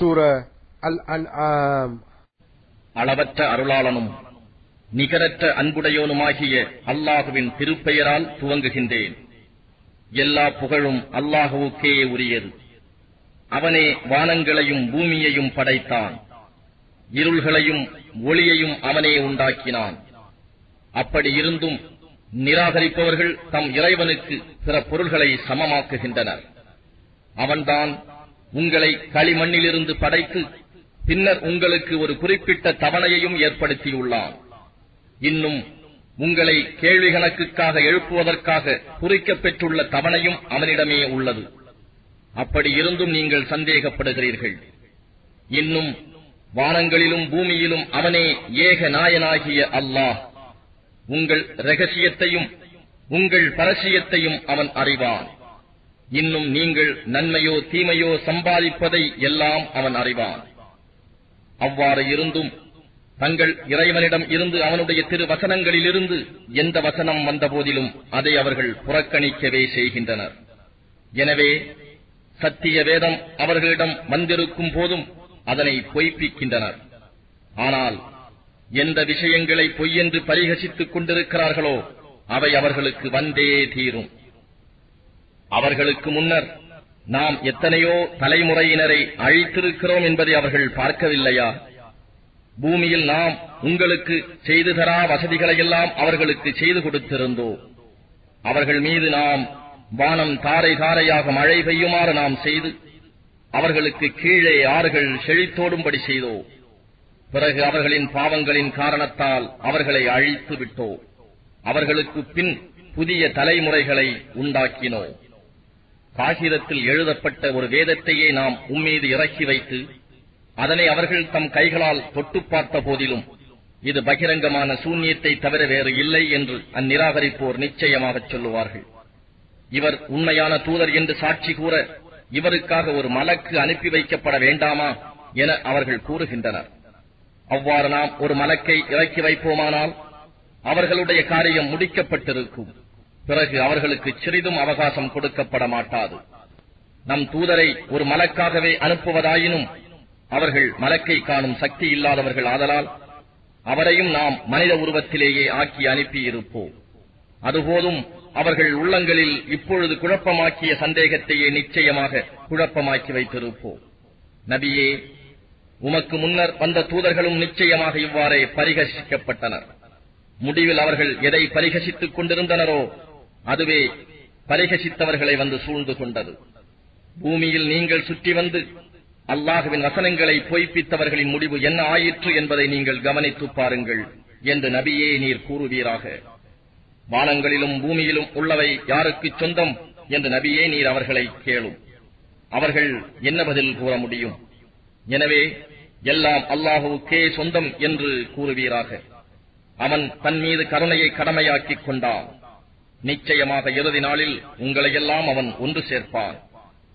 சூர அல் அன்ஆம். அளவற்ற அருளாளனும் நிகரற்ற அன்புடையோனுமாகிய அல்லாஹுவின் திருப்பெயரால் துவங்குகின்றேன். எல்லா புகழும் அல்லாஹுவுக்கே உரியது. அவனே வானங்களையும் பூமியையும் படைத்தான். இருள்களையும் ஒளியையும் அவனே உண்டாக்கினான். அப்படி இருந்தும் நிராகரிப்பவர்கள் தம் இறைவனுக்கு பிற பொருள்களை சமமாக்குகின்றனர். அவன்தான் உங்களை களிமண்ணிலிருந்து படைத்து பின்னர் உங்களுக்கு ஒரு குறிப்பிட்ட தவணையையும் ஏற்படுத்தியுள்ளான். இன்னும் உங்களை கேள்வி கணக்குக்காக எழுப்புவதற்காக குறிக்கப்பெற்றுள்ள தவணையும் அவனிடமே உள்ளது. அப்படி இருந்தும் நீங்கள் சந்தேகப்படுகிறீர்கள். இன்னும் வானங்களிலும் பூமியிலும் அவனே ஏக நாயனாகிய அல்லாஹ். உங்கள் ரகசியத்தையும் உங்கள் பரசியத்தையும் அவன் அறிவான். இன்னும் நீங்கள் நன்மையோ தீமையோ சம்பாதிப்பதை எல்லாம் அவன் அறிவான். அவ்வாறு இருந்தும் தங்கள் இறைவனிடம் இருந்து அவனுடைய திரு வசனங்களிலிருந்து எந்த வசனம் வந்தபோதிலும் அதை அவர்கள் புறக்கணிக்கவே செய்கின்றனர். எனவே சத்திய வேதம் அவர்களிடம் வந்திருக்கும் போதும் அதனை பொய்ப்பிக்கின்றனர். ஆனால் எந்த விஷயங்களை பொய்யென்று பரிகசித்துக் கொண்டிருக்கிறார்களோ அவை அவர்களுக்கு வந்தே தீரும். அவர்களுக்கு முன்னர் நாம் எத்தனையோ தலைமுறையினரை அழித்திருக்கிறோம் என்பதை அவர்கள் பார்க்கவில்லையா? பூமியில் நாம் உங்களுக்கு செய்து தரா வசதிகளையெல்லாம் அவர்களுக்கு செய்து கொடுத்திருந்தோம். அவர்கள் மீது நாம் வானம் தாரை தாரையாக மழை பெய்யுமாறு நாம் செய்து அவர்களுக்கு கீழே ஆறுகள் செழித்தோடும்படி செய்தோம். பிறகு அவர்களின் பாவங்களின் காரணத்தால் அவர்களை அழித்து விட்டோம். அவர்களுக்கு பின் புதிய தலைமுறைகளை உண்டாக்கினோம். காகிதத்தில் எழுதப்பட்ட ஒரு வேதத்தையே நாம் உம்மீது இறக்கி வைத்து அதனை அவர்கள் தம் கைகளால் தொட்டு பார்த்த போதிலும் இது பகிரங்கமான சூன்யத்தை தவிர வேறு இல்லை என்று அந்நிராகரிப்போர் நிச்சயமாகச் சொல்லுவார்கள். இவர் உண்மையான தூதர் என்று சாட்சி கூற இவருக்காக ஒரு மலக்கு அனுப்பி வைக்கப்பட வேண்டாமா என அவர்கள் கூறுகின்றனர். அவ்வாறு நாம் ஒரு மலக்கை இறக்கி வைப்போமானால் அவர்களுடைய காரியம் முடிக்கப்பட்டிருக்கும். பிறகு அவர்களுக்கு சிறிதும் அவகாசம் கொடுக்கப்பட மாட்டாது. நம் தூதரை ஒரு மலக்காகவே அனுப்புவதாயினும் அவர்கள் மலக்கை காணும் சக்தி இல்லாதவர்கள் ஆதலால் அவரையும் நாம் மனித உருவத்திலேயே ஆக்கி அனுப்பியிருப்போம். அதுபோதும் அவர்கள் உள்ளங்களில் இப்பொழுது குழப்பமாக்கிய சந்தேகத்தையே நிச்சயமாக குழப்பமாக்கி வைத்திருப்போம். நபியே உமக்கு முன்னர் வந்த தூதர்களும் நிச்சயமாக இவ்வாறே பரிகசிக்கப்பட்டனர் முடிவில் அவர்கள் எதை பரிகசித்துக் கொண்டிருந்தனரோ அதுவே பரிகசித்தவர்களை வந்து சூழ்ந்து கொண்டது. பூமியில் நீங்கள் சுற்றி வந்து அல்லாஹுவின் வசனங்களை பொய்ப்பித்தவர்களின் முடிவு என்ன ஆயிற்று என்பதை நீங்கள் கவனித்து பாருங்கள் என்று நபியே நீர் கூறுவீராக. வானங்களிலும் பூமியிலும் உள்ளவை யாருக்கு சொந்தம் என்று நபியே நீர் அவர்களை கேளும். அவர்கள் என்ன பதில் கூற முடியும்? எனவே எல்லாம் அல்லாஹுவுக்கே சொந்தம் என்று கூறுவீராக. அவன் தன் மீது கருணையை கடமையாக்கிக் கொண்டான். நிச்சயமாக இறுதி நாளில் உங்களையெல்லாம் அவன் ஒன்று சேர்ப்பான்.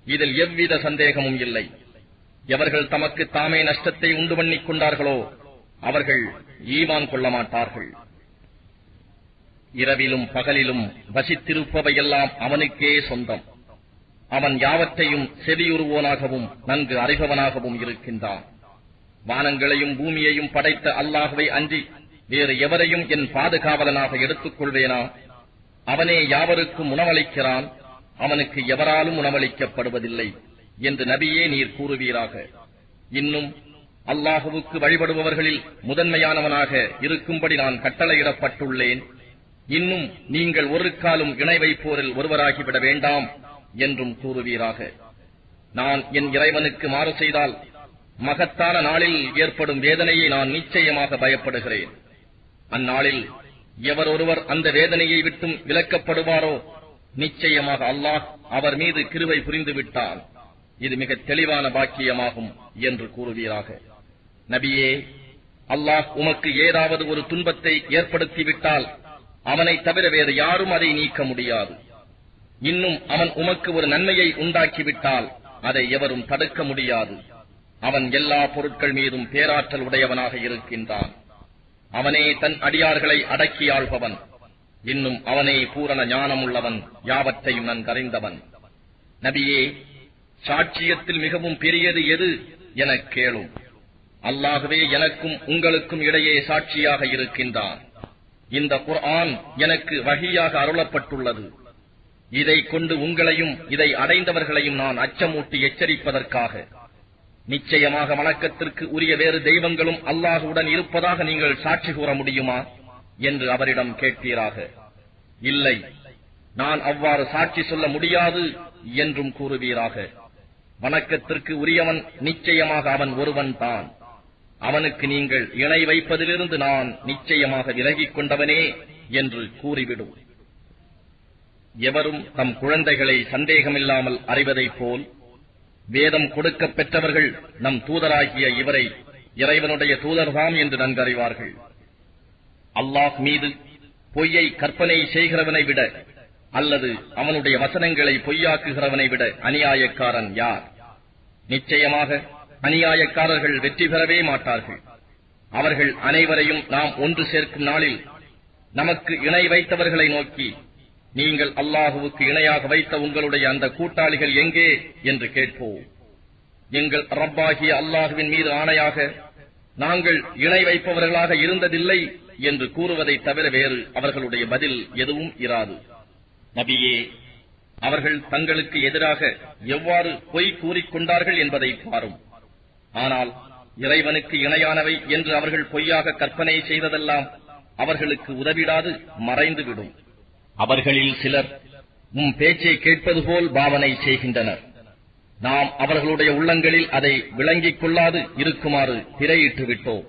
இதில் எவ்வித சந்தேகமும் இல்லை. எவர்கள் தமக்கு தாமே நஷ்டத்தை உண்டு பண்ணிக் கொண்டார்களோ அவர்கள் ஈமான் கொள்ள மாட்டார்கள். இரவிலும் பகலிலும் வசித்திருப்பவையெல்லாம் அவனுக்கே சொந்தம். அவன் யாவற்றையும் செவியுறுவோனாகவும் நன்கு அறிபவனாகவும் இருக்கின்றான். வானங்களையும் பூமியையும் படைத்த அல்லாஹுவை அன்றி வேறு எவரையும் என் பாதுகாவலனாக எடுத்துக் கொள்வேனா? அவனே யாவருக்கும் உணவளிக்கிறான் அவனுக்கு எவராலும் உணவளிக்கப்படுவதில்லை என்று நபியே நீர் கூறுவீராக. இன்னும் அல்லாஹுவுக்கு வழிபடுபவர்களில் முதன்மையானவனாக இருக்கும்படி நான் கட்டளையிடப்பட்டுள்ளேன். இன்னும் நீங்கள் ஒரு காலும் இணை வைப்போரில் ஒருவராகிவிட வேண்டாம் என்றும் கூறுவீராக. நான் என் இறைவனுக்கு மாறு செய்தால் மகத்தான நாளில் ஏற்படும் வேதனையை நான் நிச்சயமாக பயப்படுகிறேன். அந்நாளில் எவர் ஒருவர் அந்த வேதனையை விட்டும் விலக்கப்படுவாரோ? நிச்சயமாக அல்லாஹ் அவர் மீது கிருவை புரிந்து விட்டால் இது மிக தெளிவான பாக்கியமாகும் என்று கூறுவீராக. நபியே அல்லாஹ் உமக்கு ஏதாவது ஒரு துன்பத்தை ஏற்படுத்திவிட்டால் அவனை தவிர வேறு யாரும் அதை நீக்க முடியாது. இன்னும் அவன் உமக்கு ஒரு நன்மையை உண்டாக்கிவிட்டால் அதை எவரும் தடுக்க முடியாது. அவன் எல்லா பொருட்கள் மீதும் பேராற்றல் உடையவனாக இருக்கின்றான். அவனே தன் அடியார்களை அடக்கி ஆள்பவன் இன்னும் அவனே பூரண ஞானம் உள்ளவன் யாவற்றையும் நன்கறிந்தவன் நபியே சாட்சியத்தில் மிகவும் பெரியது எது எனக் கேளும். அல்லாகவே எனக்கும் உங்களுக்கும் இடையே சாட்சியாக இருக்கின்றான். இந்த குர்ஆன் எனக்கு வகையாக அருளப்பட்டுள்ளது. இதை கொண்டு உங்களையும் இதை அடைந்தவர்களையும் நான் அச்சமூட்டி எச்சரிப்பதற்காக. நிச்சயமாக வணக்கத்திற்கு உரிய வேறு தெய்வங்களும் அல்லாஹுடன் இருப்பதாக நீங்கள் சாட்சி கூற முடியுமா? என்று அவரிடம் கேட்பீராக. இல்லை நான் அவ்வாறு சாட்சி சொல்ல முடியாது என்றும் கூறுவீராக. வணக்கத்திற்கு உரியவன் நிச்சயமாக அவன் ஒருவன் தான். அவனுக்கு நீங்கள் இணை வைப்பதிலிருந்து நான் நிச்சயமாக விலகிக் கொண்டவனே என்று கூறிவிடும். எவரும் தம் குழந்தைகளை சந்தேகமில்லாமல் அறிவதைப் போல் வேதம் கொடுக்கப் பெற்றவர்கள் நம் தூதராகிய இவரை இறைவனுடைய தூதர்தாம் என்று நன்கறிவார்கள். அல்லாஹ் மீது பொய்யை கற்பனை செய்கிறவனை விட அல்லது அவனுடைய வசனங்களை பொய்யாக்குகிறவனை விட அநியாயக்காரன் யார்? நிச்சயமாக அநியாயக்காரர்கள் வெற்றி பெறவே மாட்டார்கள். அவர்கள் அனைவரையும் நாம் ஒன்று சேர்க்கும் நாளில் நமக்கு இணை வைத்தவர்களை நோக்கி நீங்கள் அல்லாஹுவுக்கு இணையாக வைத்த உங்களுடைய அந்த கூட்டாளிகள் எங்கே என்று கேட்போம். எங்கள் ரப்பாகிய அல்லாஹுவின் மீது ஆணையாக நாங்கள் இணை வைப்பவர்களாக இருந்ததில்லை என்று கூறுவதை தவிர வேறு அவர்களுடைய பதில் எதுவும் இராது. நபியே அவர்கள் தங்களுக்கு எதிராக எவ்வாறு பொய் கூறிக்கொண்டார்கள் என்பதை பாரும். ஆனால் இறைவனுக்கு இணையானவை என்று அவர்கள் பொய்யாக கற்பனை செய்ததெல்லாம் அவர்களுக்கு உதவிடாது மறைந்துவிடும். அவர்களில் சிலர் உம் பேச்சை கேட்பது போல் பாவனை செய்கின்றனர். நாம் அவர்களுடைய உள்ளங்களில் அதை விளங்கிக் கொள்ளாது இருக்குமாறு திரையிட்டு விட்டோம்.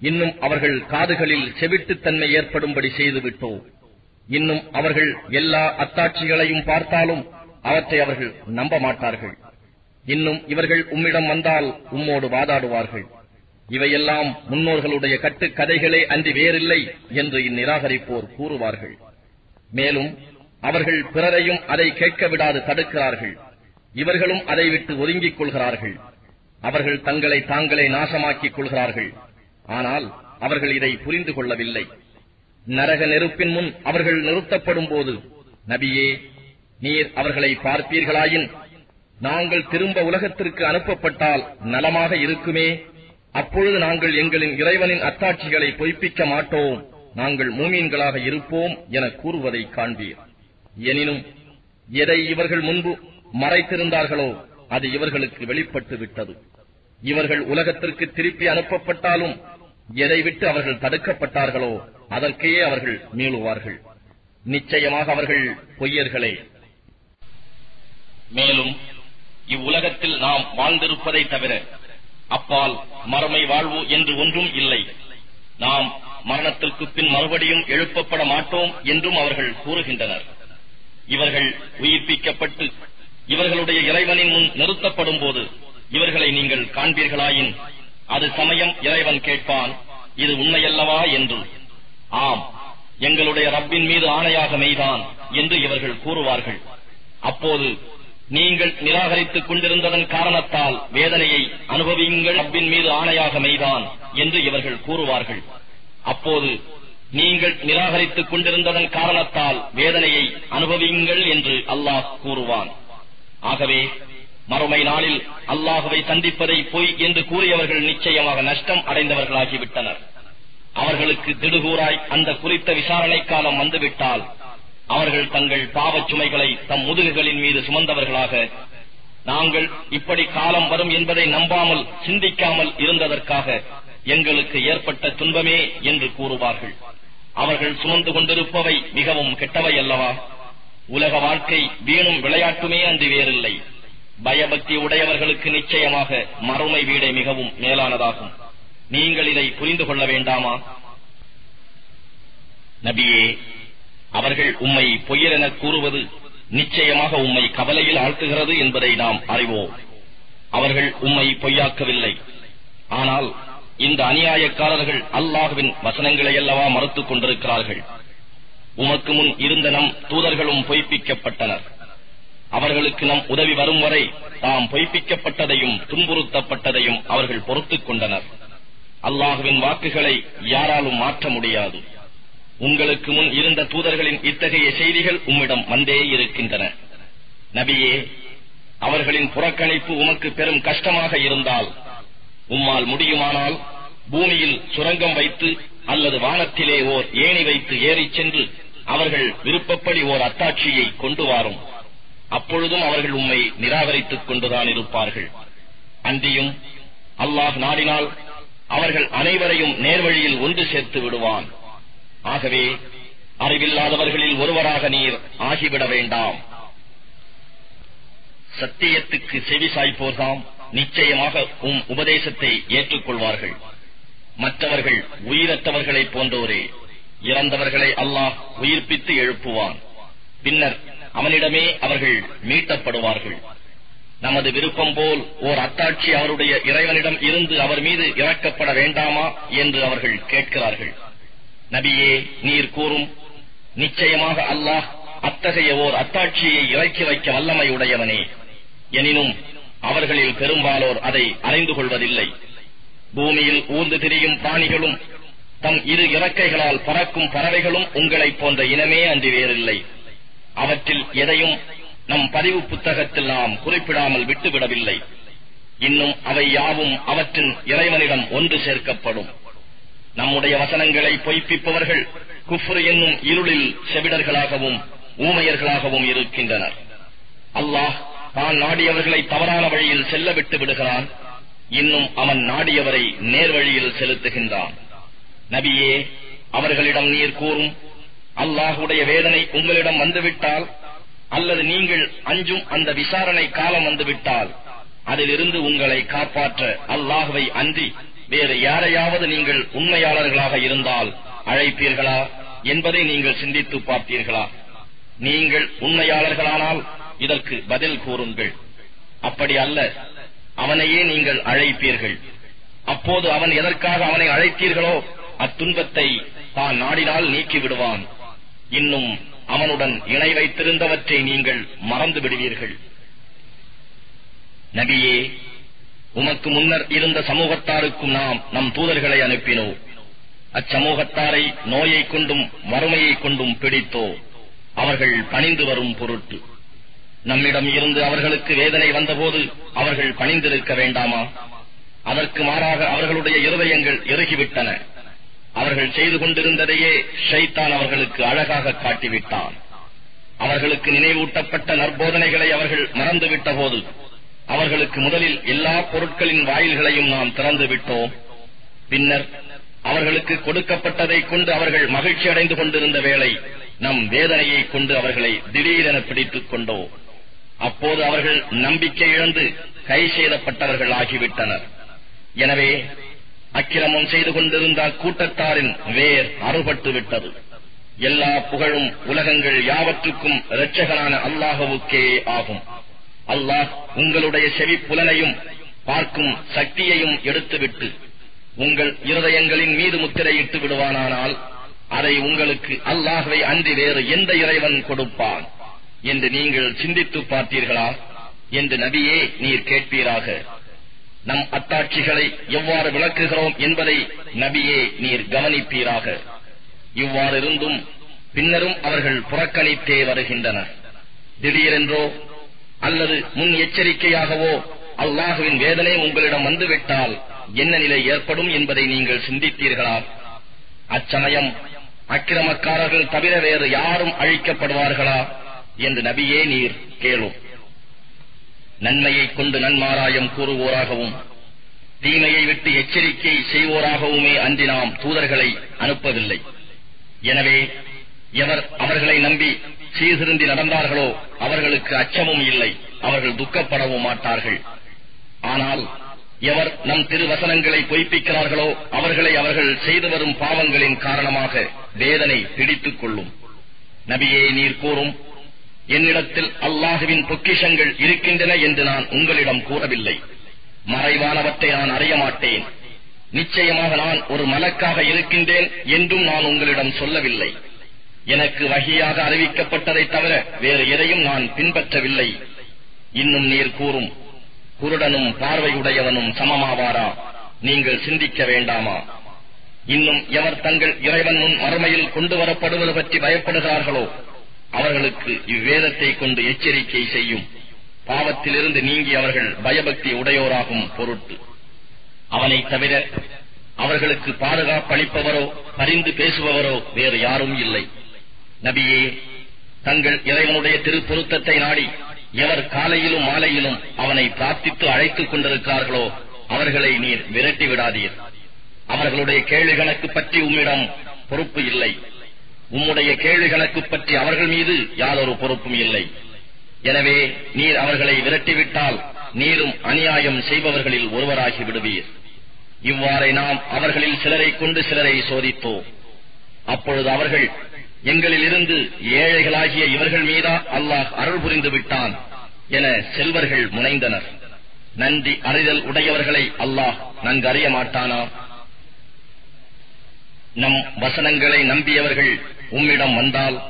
இன்னும் அவர்கள் காதுகளில் செவிட்டுத்தன்மை ஏற்படும்படி செய்து விட்டோம். இன்னும் அவர்கள் எல்லா அத்தாட்சிகளையும் பார்த்தாலும் அவற்றை அவர்கள் நம்ப மாட்டார்கள். இன்னும் இவர்கள் உம்மிடம் வந்தால் உம்மோடு வாதாடுவார்கள். இவையெல்லாம் முன்னோர்களுடைய கட்டுக்கதைகளே அன்றி வேறில்லை என்று இந்நிராகரிப்போர் கூறுவார்கள். மேலும் அவர்கள் பிறரையும் அதை கேட்க விடாது தடுக்கிறார்கள். இவர்களும் அதை விட்டு ஒதுங்கிக் கொள்கிறார்கள். அவர்கள் தங்களை தாங்களே நாசமாக்கிக் கொள்கிறார்கள். ஆனால் அவர்கள் இதை புரிந்து கொள்ளவில்லை. நரக நெருப்பின் முன் அவர்கள் நிறுத்தப்படும் போது நபியே நீர் அவர்களை பார்ப்பீர்களாயின் நாங்கள் திரும்ப உலகத்திற்கு அனுப்பப்பட்டால் நலமாக இருக்குமே. அப்பொழுது நாங்கள் எங்களின் இறைவனின் அத்தாட்சிகளை பொய்ப்பிக்க மாட்டோம். நாங்கள் மூமீன்களாக இருப்போம் என கூறுவதை காண்பீர். எனினும் எதை இவர்கள் முன்பு மறைத்திருந்தார்களோ அது இவர்களுக்கு வெளிப்பட்டு விட்டது இவர்கள் உலகத்திற்கு திருப்பி அனுப்பப்பட்டாலும் எதை விட்டு அவர்கள் தடுக்கப்பட்டார்களோ அதற்கே அவர்கள் மீளுவார்கள். நிச்சயமாக அவர்கள் பொய்யர்களே. மேலும் இவ்வுலகத்தில் நாம் வாழ்ந்திருப்பதை தவிர அப்பால் மறுமை வாழ்வு என்று ஒன்றும் இல்லை. நாம் மரணத்திற்கு பின் மறுபடியும் எழுப்பப்பட மாட்டோம் என்றும் அவர்கள் கூறுகின்றனர். இவர்கள் உயிர்ப்பிக்கப்பட்டு இவர்களுடைய இறைவனின் முன் நிறுத்தப்படும் போது இவர்களை நீங்கள் காண்பீர்களாயின் அது சமயம் இறைவன் கேட்பான் இது உண்மையல்லவா என்று. ஆம் எங்களுடைய ரப்பின் மீது ஆணையாக மெய்தான் என்று இவர்கள் கூறுவார்கள். அப்போது நீங்கள் நிராகரித்துக் கொண்டிருந்ததன் காரணத்தால் வேதனையை அனுபவியுங்கள் ரப்பின் மீது ஆணையாக மெய்தான் என்று இவர்கள் கூறுவார்கள். அப்போது நீங்கள் நிராகரித்துக் கொண்டிருந்ததன் காரணத்தால் வேதனையை அனுபவியுங்கள் என்று அல்லாஹ் கூறுவான். ஆகவே மறுமை நாளில் அல்லாஹுவை சந்திப்பதை பொய் என்று கூறியவர்கள் நிச்சயமாக நஷ்டம் அடைந்தவர்களாகிவிட்டனர். அவர்களுக்கு திடுகூறாய் அந்த குறித்த விசாரணை காலம் வந்துவிட்டால் அவர்கள் தங்கள் பாவச் சுமைகளை தம் முதுகுகளின் மீது சுமந்தவர்களாக நாங்கள் இப்படி காலம் வரும் என்பதை நம்பாமல் சிந்திக்காமல் இருந்ததற்காக எங்களுக்கு ஏற்பட்ட துன்பமே என்று கூறுவார்கள். அவர்கள் சுமந்து கொண்டிருப்பவை மிகவும் கெட்டவை அல்லவா? உலக வாழ்க்கை வீணும் விளையாட்டுமே அன்று வேறில்லை. பயபக்தி உடையவர்களுக்கு நிச்சயமாக மறுமை வீடை மிகவும் மேலானதாகும். நீங்கள் இதை புரிந்து கொள்ள வேண்டாமா? நபியே அவர்கள் உம்மை பொய்யரென கூறுவது நிச்சயமாக உம்மை கவலையில் ஆழ்த்துகிறது என்பதை நாம் அறிவோம். அவர்கள் உம்மை பொய்யாக்கவில்லை. ஆனால் இந்த அநியாயக்காரர்கள் அல்லாஹுவின் வசனங்களை அல்லவா மறுத்துக் கொண்டிருக்கிறார்கள். உமக்கு முன் இருந்த நம் தூதர்களும் பொய்ப்பிக்கப்பட்டனர். அவர்களுக்கு நம் உதவி வரும் வரை தாம் பொய்ப்பிக்கப்பட்டதையும் துன்புறுத்தப்பட்டதையும் அவர்கள் பொறுத்துக் கொண்டனர். அல்லாஹுவின் வாக்குகளை யாராலும் மாற்ற முடியாது. உங்களுக்கு முன் இருந்த தூதர்களின் இத்தகைய செய்திகள் உம்மிடம் வந்தே இருக்கின்றன. நபியே அவர்களின் புறக்கணிப்பு உமக்கு பெரும் கஷ்டமாக இருந்தால் உம்மால் முடியுமானால் பூமியில் சுரங்கம் வைத்து அல்லது வானத்திலே ஓர் ஏணி வைத்து ஏறிச் சென்று அவர்கள் விருப்பப்படி ஓர் அத்தாட்சியை கொண்டு வாரும். அப்பொழுதும் அவர்கள் உம்மை நிராகரித்துக் கொண்டுதான் இருப்பார்கள். அன்றியும் அல்லாஹ் நாடினால் அவர்கள் அனைவரையும் நேர்வழியில் ஒன்று சேர்த்து விடுவான். ஆகவே அறிவில்லாதவர்களில் ஒருவராக நீர் ஆகிவிட வேண்டாம். சத்தியத்துக்கு செவி சாய்ப்போர்தாம். நிச்சயமாக உம் உபதேசத்தை ஏற்றுக்கொள்வார்கள். மற்றவர்கள் உயிரற்றவர்களைப் போன்றோரே இறந்தவர்களை அல்லாஹ் உயிர்ப்பித்து எழுப்புவான். பின்னர் அவனிடமே அவர்கள் மீட்டப்படுவார்கள். நமது விருப்பம் போல் ஓர் அத்தாட்சி அவருடைய இறைவனிடம் இருந்து அவர் மீது இறக்கப்பட வேண்டாமா என்று அவர்கள் கேட்கிறார்கள். நபியே நீர் கூறும் நிச்சயமாக அல்லாஹ் அத்தகைய ஓர் அத்தாட்சியை இறக்கி வைக்க வல்லமை உடையவனே. எனினும் அவர்களில் பெரும்பாலோர் அதை அறிந்து கொள்வதில்லை. பூமியில் ஊர்ந்து திரியும் பிராணிகளும் தம் இரு இறக்கைகளால் பறக்கும் பறவைகளும் உங்களைப் போன்ற இனமே அன்றி வேறில்லை. அவற்றில் எதையும் நம் பதிவு புத்தகத்தில் நாம் குறிப்பிடாமல் விட்டுவிடவில்லை. இன்னும் அவை யாவும் அவற்றின் இறைவனிடம் ஒன்று சேர்க்கப்படும். நம்முடைய வசனங்களை பொய்ப்பிப்பவர்கள் குஃப்ரு என்னும் இருளில் செவிடர்களாகவும் ஊமையர்களாகவும் இருக்கின்றனர். அல்லாஹ் தான் நாடியவர்களை தவறான வழியில் செல்ல விட்டு விடுகிறான். இன்னும் அவன் நாடியவரை நேர்வழியில் செலுத்துகின்றான். நபியே அவர்களிடம் நீர் கூறும் அல்லாஹுடைய வேதனை உங்களிடம் வந்துவிட்டால் அல்லது நீங்கள் அஞ்சும் அந்த விசாரணை காலம் வந்துவிட்டால் அதிலிருந்து உங்களை காப்பாற்ற அல்லாஹுவை அன்றி வேறு யாரையாவது நீங்கள் உண்மையாளர்களாக இருந்தால் அழைப்பீர்களா என்பதை நீங்கள் சிந்தித்து பார்த்தீர்களா? நீங்கள் உண்மையாளர்களானால் இதற்கு பதில் கூறுங்கள். அப்படி அல்ல. அவனையே நீங்கள் அழைப்பீர்கள். அப்போது அவன் எதற்காக அவனை அழைத்தீர்களோ அத்துன்பத்தை தான் நாடினால் நீக்கி விடுவான் இன்னும் அவனுடன் இணை வைத்திருந்தவற்றை நீங்கள் மறந்து விடுவீர்கள். நபியே உமக்கு முன்னர் இருந்த சமூகத்தாருக்கும் நாம் நம் தூதர்களை அனுப்பினோ அச்சமூகத்தாரை நோயை கொண்டும் வறுமையை கொண்டும் பிடித்தோ அவர்கள் பணிந்து வரும் பொருட்டு. நம்மிடம் இருந்து அவர்களுக்கு வேதனை வந்தபோது அவர்கள் பணிந்திருக்க வேண்டாமா? அதற்கு மாறாக அவர்களுடைய இருதயங்கள் இறுகிவிட்டன அவர்கள் செய்து கொண்டிருந்ததையே ஷைத்தான் அவர்களுக்கு அழகாக காட்டிவிட்டான். அவர்களுக்கு நினைவூட்டப்பட்ட நற்போதனைகளை அவர்கள் மறந்துவிட்ட போது அவர்களுக்கு முதலில் எல்லா பொருட்களின் வாயில்களையும் நாம் திறந்து விட்டோம் பின்னர் அவர்களுக்கு கொடுக்கப்பட்டதை கொண்டு அவர்கள் மகிழ்ச்சி அடைந்து கொண்டிருந்த வேளை நம் வேதனையை கொண்டு அவர்களை திடீரென பிடித்துக் கொண்டோம். அப்போது அவர்கள் நம்பிக்கை இழந்து கை செய்தப்பட்டவர்கள் ஆகிவிட்டனர் எனவே அக்கிரமம் செய்து கொண்டிருந்த கூட்டத்தாரின் வேர் அறுபட்டு விட்டது எல்லா புகழும் உலகங்கள் யாவற்றுக்கும் இரட்சகனான அல்லாஹவுக்கே ஆகும். அல்லாஹ் உங்களுடைய செவி புலனையும் பார்க்கும் சக்தியையும் எடுத்துவிட்டு உங்கள் இருதயங்களின் மீது முத்திரையிட்டு விடுவானானால் அதை உங்களுக்கு அல்லாஹவை அன்றி வேறு எந்த இறைவன் கொடுப்பான்? என்று நீங்கள் சிந்தித்து பார்த்தீர்களா? என்று நபியே நீர் கேட்பீராக. நம் அத்தாட்சிகளை எவ்வாறு விளக்குகிறோம் என்பதை நபியே நீர் கவனிப்பீராக. இவ்வாறு இருந்தும் பின்னரும் அவர்கள் புறக்கணித்தே வருகின்றனர். திடீரென்றோ அல்லது முன் எச்சரிக்கையாகவோ அல்லாஹுவின் வேதனை உங்களிடம் வந்துவிட்டால் என்ன நிலை ஏற்படும் என்பதை நீங்கள் சிந்தித்தீர்களா? அச்சமயம் அக்கிரமக்காரர்கள் தவிர வேறு யாரும் அழிக்கப்படுவார்களா? என்று நபியே நீர் கேளும் நன்மையைக் கொண்டு நன்மாராயம் கூறுவோராகவும் தீமையை விட்டு எச்சரிக்கை செய்வோராகவுமே அன்றி நாம் தூதர்களை அனுப்பவில்லை. எனவே எவர் அவர்களை நம்பி சீர்திருந்தி நடந்தார்களோ அவர்களுக்கு அச்சமும் இல்லை அவர்கள் துக்கப்படவும் மாட்டார்கள். ஆனால் எவர் நம் திருவசனங்களை பொய்ப்பிக்கிறார்களோ அவர்களை அவர்கள் செய்து வரும் பாவங்களின் காரணமாக வேதனை பிடித்துக் கொள்ளும். நபியே நீர் கூறும் என்னிடத்தில் அல்லாஹுவின் பொக்கிஷங்கள் இருக்கின்றன என்று நான் உங்களிடம் கூறவில்லை. மறைவானவற்றை நான் அறிய மாட்டேன். நிச்சயமாக நான் ஒரு மலக்காக இருக்கின்றேன் என்றும் நான் உங்களிடம் சொல்லவில்லை. எனக்கு வகையாக அறிவிக்கப்பட்டதை தவிர வேறு எதையும் நான் பின்பற்றவில்லை. இன்னும் நீர் கூறும் குருடனும் பார்வையுடையவனும் சமமாவாரா? நீங்கள் சிந்திக்க வேண்டாமா? இன்னும் எவர் தங்கள் இறைவன் முன் மறுமையில் கொண்டு வரப்படுவது பற்றி பயப்படுகிறார்களோ? அவர்களுக்கு இவ்வேதத்தை கொண்டு எச்சரிக்கை செய்யும். பாவத்திலிருந்து நீங்கி அவர்கள் பயபக்தி உடையோராகும் பொருட்டு. அவனை தவிர அவர்களுக்கு பாதுகாப்பளிப்பவரோ பரிந்து பேசுபவரோ வேறு யாரும் இல்லை. நபியே தங்கள் இறைவனுடைய திருப்பொருத்தத்தை நாடி எவர் காலையிலும் மாலையிலும் அவனை பிரார்த்தித்து அழைத்துக் கொண்டிருக்கிறார்களோ அவர்களை நீர் விரட்டி விடாதீர். அவர்களுடைய கேள்வி கணக்கு பற்றி உம்மிடம் பொறுப்பு இல்லை. உம்முடைய கேள்வி கணக்கு பற்றி அவர்கள் மீது யாதொரு பொறுப்பும் இல்லை. எனவே நீர் அவர்களை விரட்டிவிட்டால் நீரும் அநியாயம் செய்பவர்களில் ஒருவராகி விடுவீர். இவ்வாறே நாம் அவர்களில் சிலரை கொண்டு சிலரை சோதித்தோம் அப்பொழுது அவர்கள் எங்களில் இருந்து ஏழைகளாகிய இவர்கள் மீதா அல்லாஹ் அருள் புரிந்து விட்டான் என செல்வர்கள் முனைந்தனர். நன்றி அறிதல் உடையவர்களை அல்லாஹ் நன்கு அறிய மாட்டானா? நம் வசனங்களை நம்பியவர்கள் உம்மிடம் வந்தால்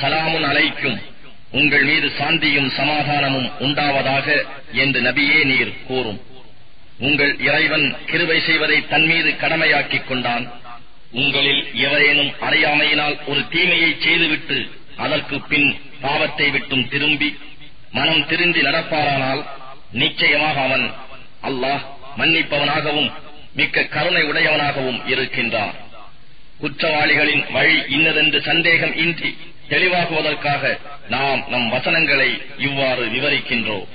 சலாமுன் அலைக்கும். உங்கள் மீது சாந்தியும் சமாதானமும் உண்டாவதாக என்று நபியே நீர் கூறும். உங்கள் இறைவன் கிருவை செய்வதை தன் மீது கடமையாக்கிக் கொண்டான். உங்களில் எவரேனும் அறியாமையினால் ஒரு தீமையை செய்துவிட்டு அதற்கு பின் பாவத்தை விட்டும் திரும்பி மனம் திருந்தி நடப்பாரானால் நிச்சயமாக அவன் அல்லாஹ் மன்னிப்பவனாகவும் மிக்க கருணை உடையவனாகவும் இருக்கின்றான். குற்றவாளிகளின் வழி இன்னதென்று சந்தேகம் இன்றி தெளிவாகுவதற்காக நாம் நம் வசனங்களை இவ்வாறு விவரிக்கின்றோம்.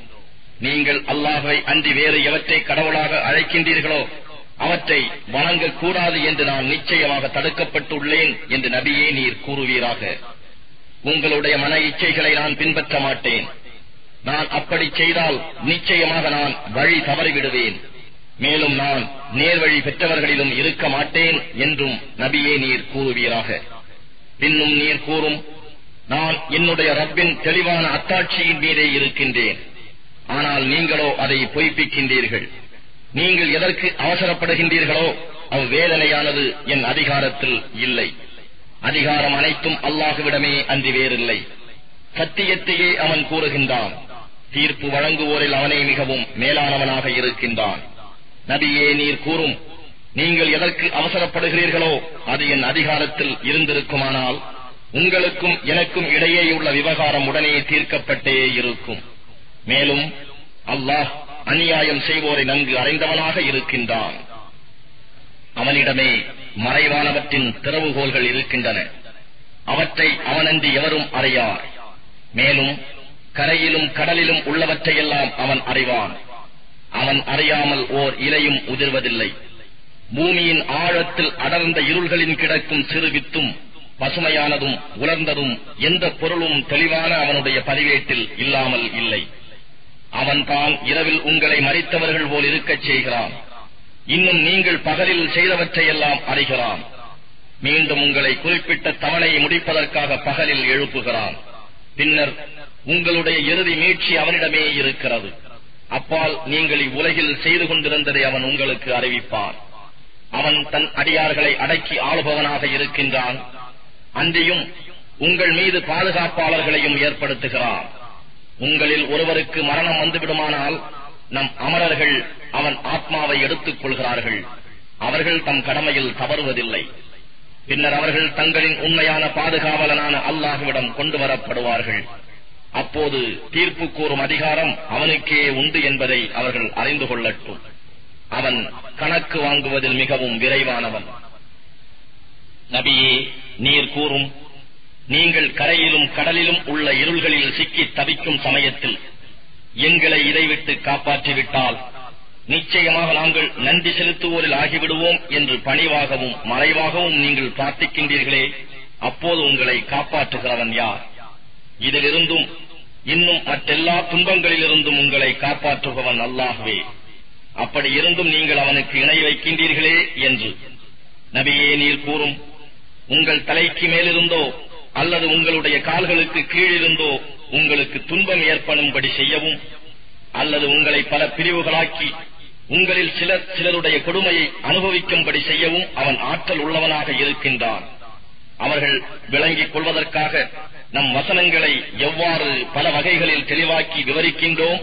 நீங்கள் அல்லாஹை அன்றி வேறு எவற்றை கடவுளாக அழைக்கின்றீர்களோ அவற்றை வணங்கக்கூடாது என்று நான் நிச்சயமாக தடுக்கப்பட்டுள்ளேன் என்று நபியே நீர் கூறுவீராக. உங்களுடைய மன இச்சைகளை நான் பின்பற்ற மாட்டேன். நான் அப்படி செய்தால் நிச்சயமாக நான் வழி தவறிவிடுவேன். மேலும் நான் நேர்வழி பெற்றவர்களிலும் இருக்க மாட்டேன் என்றும் நபியே நீர் கூறுவீராக. பின்னும் நீர் கூறும் நான் என்னுடைய ரப்பின் தெளிவான அத்தாட்சியின் மீதே இருக்கின்றேன். ஆனால் நீங்களோ அதை பொய்ப்பிக்கின்றீர்கள். நீங்கள் எதற்கு அவசரப்படுகின்றீர்களோ அவ்வேதனையானது என் அதிகாரத்தில் இல்லை. அதிகாரம் அனைத்தும் அல்லாஹுவிடமே அன்றி வேறில்லை. சத்தியத்தையே அவன் கூறுகின்றான். தீர்ப்பு வழங்குவோரில் அவனே மிகவும் மேலானவனாக இருக்கின்றான். நபியே நீர் கூறும் நீங்கள் எதற்கு அவசரப்படுகிறீர்களோ அது என் அதிகாரத்தில் இருந்திருக்குமானால் உங்களுக்கும் எனக்கும் இடையேயுள்ள விவகாரம் உடனே தீர்க்கப்பட்டே இருக்கும். மேலும் அல்லாஹ் அநியாயம் செய்வோரை நன்கு அறிந்தவனாக இருக்கின்றான். அவனிடமே மறைவானவற்றின் திறவுகோள்கள் இருக்கின்றன. அவற்றை அவனன்றி எவரும் அறியார். மேலும் கரையிலும் கடலிலும் உள்ளவற்றையெல்லாம் அவன் அறிவான். அவன் அறியாமல் ஓர் இலையும் உதிர்வதில்லை. பூமியின் ஆழத்தில் அடர்ந்த இருள்களின் கிடக்கும் சிறு வித்தும் பசுமையானதும் உலர்ந்ததும் எந்த பொருளும் தெளிவான அவனுடைய பதிவேட்டில் இல்லாமல் இல்லை. அவன் தான் இரவில் உங்களை மறித்தவர்கள் போல் இருக்கச் செய்கிறான். இன்னும் நீங்கள் பகலில் செய்தவற்றையெல்லாம் அறிகிறான். மீண்டும் உங்களை குறிப்பிட்ட தவணையை முடிப்பதற்காக பகலில் எழுப்புகிறான். பின்னர் உங்களுடைய இறுதி மீட்சி அவனிடமே இருக்கிறது. அப்பால் நீங்கள் இவ்வுலகில் செய்து கொண்டிருந்ததை அவன் உங்களுக்கு அறிவிப்பான். அவன் தன் அடியார்களை அடக்கி ஆளுபவனாக இருக்கின்றான். அன்றியும் உங்கள் மீது பாதுகாப்பாளர்களையும் ஏற்படுத்துகிறான். உங்களில் ஒருவருக்கு மரணம் வந்துவிடுமானால் நம் அமரர்கள் அவன் ஆத்மாவை எடுத்துக் கொள்கிறார்கள். அவர்கள் தம் கடமையில் தவறுவதில்லை. பின்னர் அவர்கள் தங்களின் உண்மையான பாதுகாவலனான அல்லாஹுவிடம் கொண்டு வரப்படுவார்கள். அப்போது தீர்ப்பு கூறும் அதிகாரம் அவனுக்கே உண்டு என்பதை அவர்கள் அறிந்து கொள்ளட்டும். அவன் கணக்கு வாங்குவதில் மிகவும் விரைவானவன். நபியே நீர் கூறும் நீங்கள் கரையிலும் கடலிலும் உள்ள இருள்களில் சிக்கி தவிக்கும் சமயத்தில் எங்களை இதைவிட்டு காப்பாற்றிவிட்டால் நிச்சயமாக நாங்கள் நன்றி செலுத்துவோரில் ஆகிவிடுவோம் என்று பணிவாகவும் மறைவாகவும் நீங்கள் பிரார்த்திக்கின்றீர்களே அப்போது உங்களை காப்பாற்றுகிறவன் யார்? இதிலிருந்தும் இன்னும் மற்றெல்லா துன்பங்களிலிருந்தும் உங்களை காப்பாற்றுபவன் அல்லாகவே அப்படி இருந்தும் நீங்கள் அவனுக்கு இணை வைக்கின்றீர்களே என்று. நபியே நீர் கூறும் உங்கள் தலைக்கு மேலிருந்தோ அல்லது உங்களுடைய கால்களுக்கு கீழிருந்தோ உங்களுக்கு துன்பம் ஏற்படும்படி செய்யவும் அல்லது உங்களை பல பிரிவுகளாக்கி உங்களில் சிலர் சிலருடைய கொடுமையை அனுபவிக்கும்படி செய்யவும் அவன் ஆற்றல் உள்ளவனாக இருக்கின்றான். அவர்கள் விளங்கிக் கொள்வதற்காக நம் வசனங்களை எவ்வாறு பல வகைகளில் தெளிவாக்கி விவரிக்கின்றோம்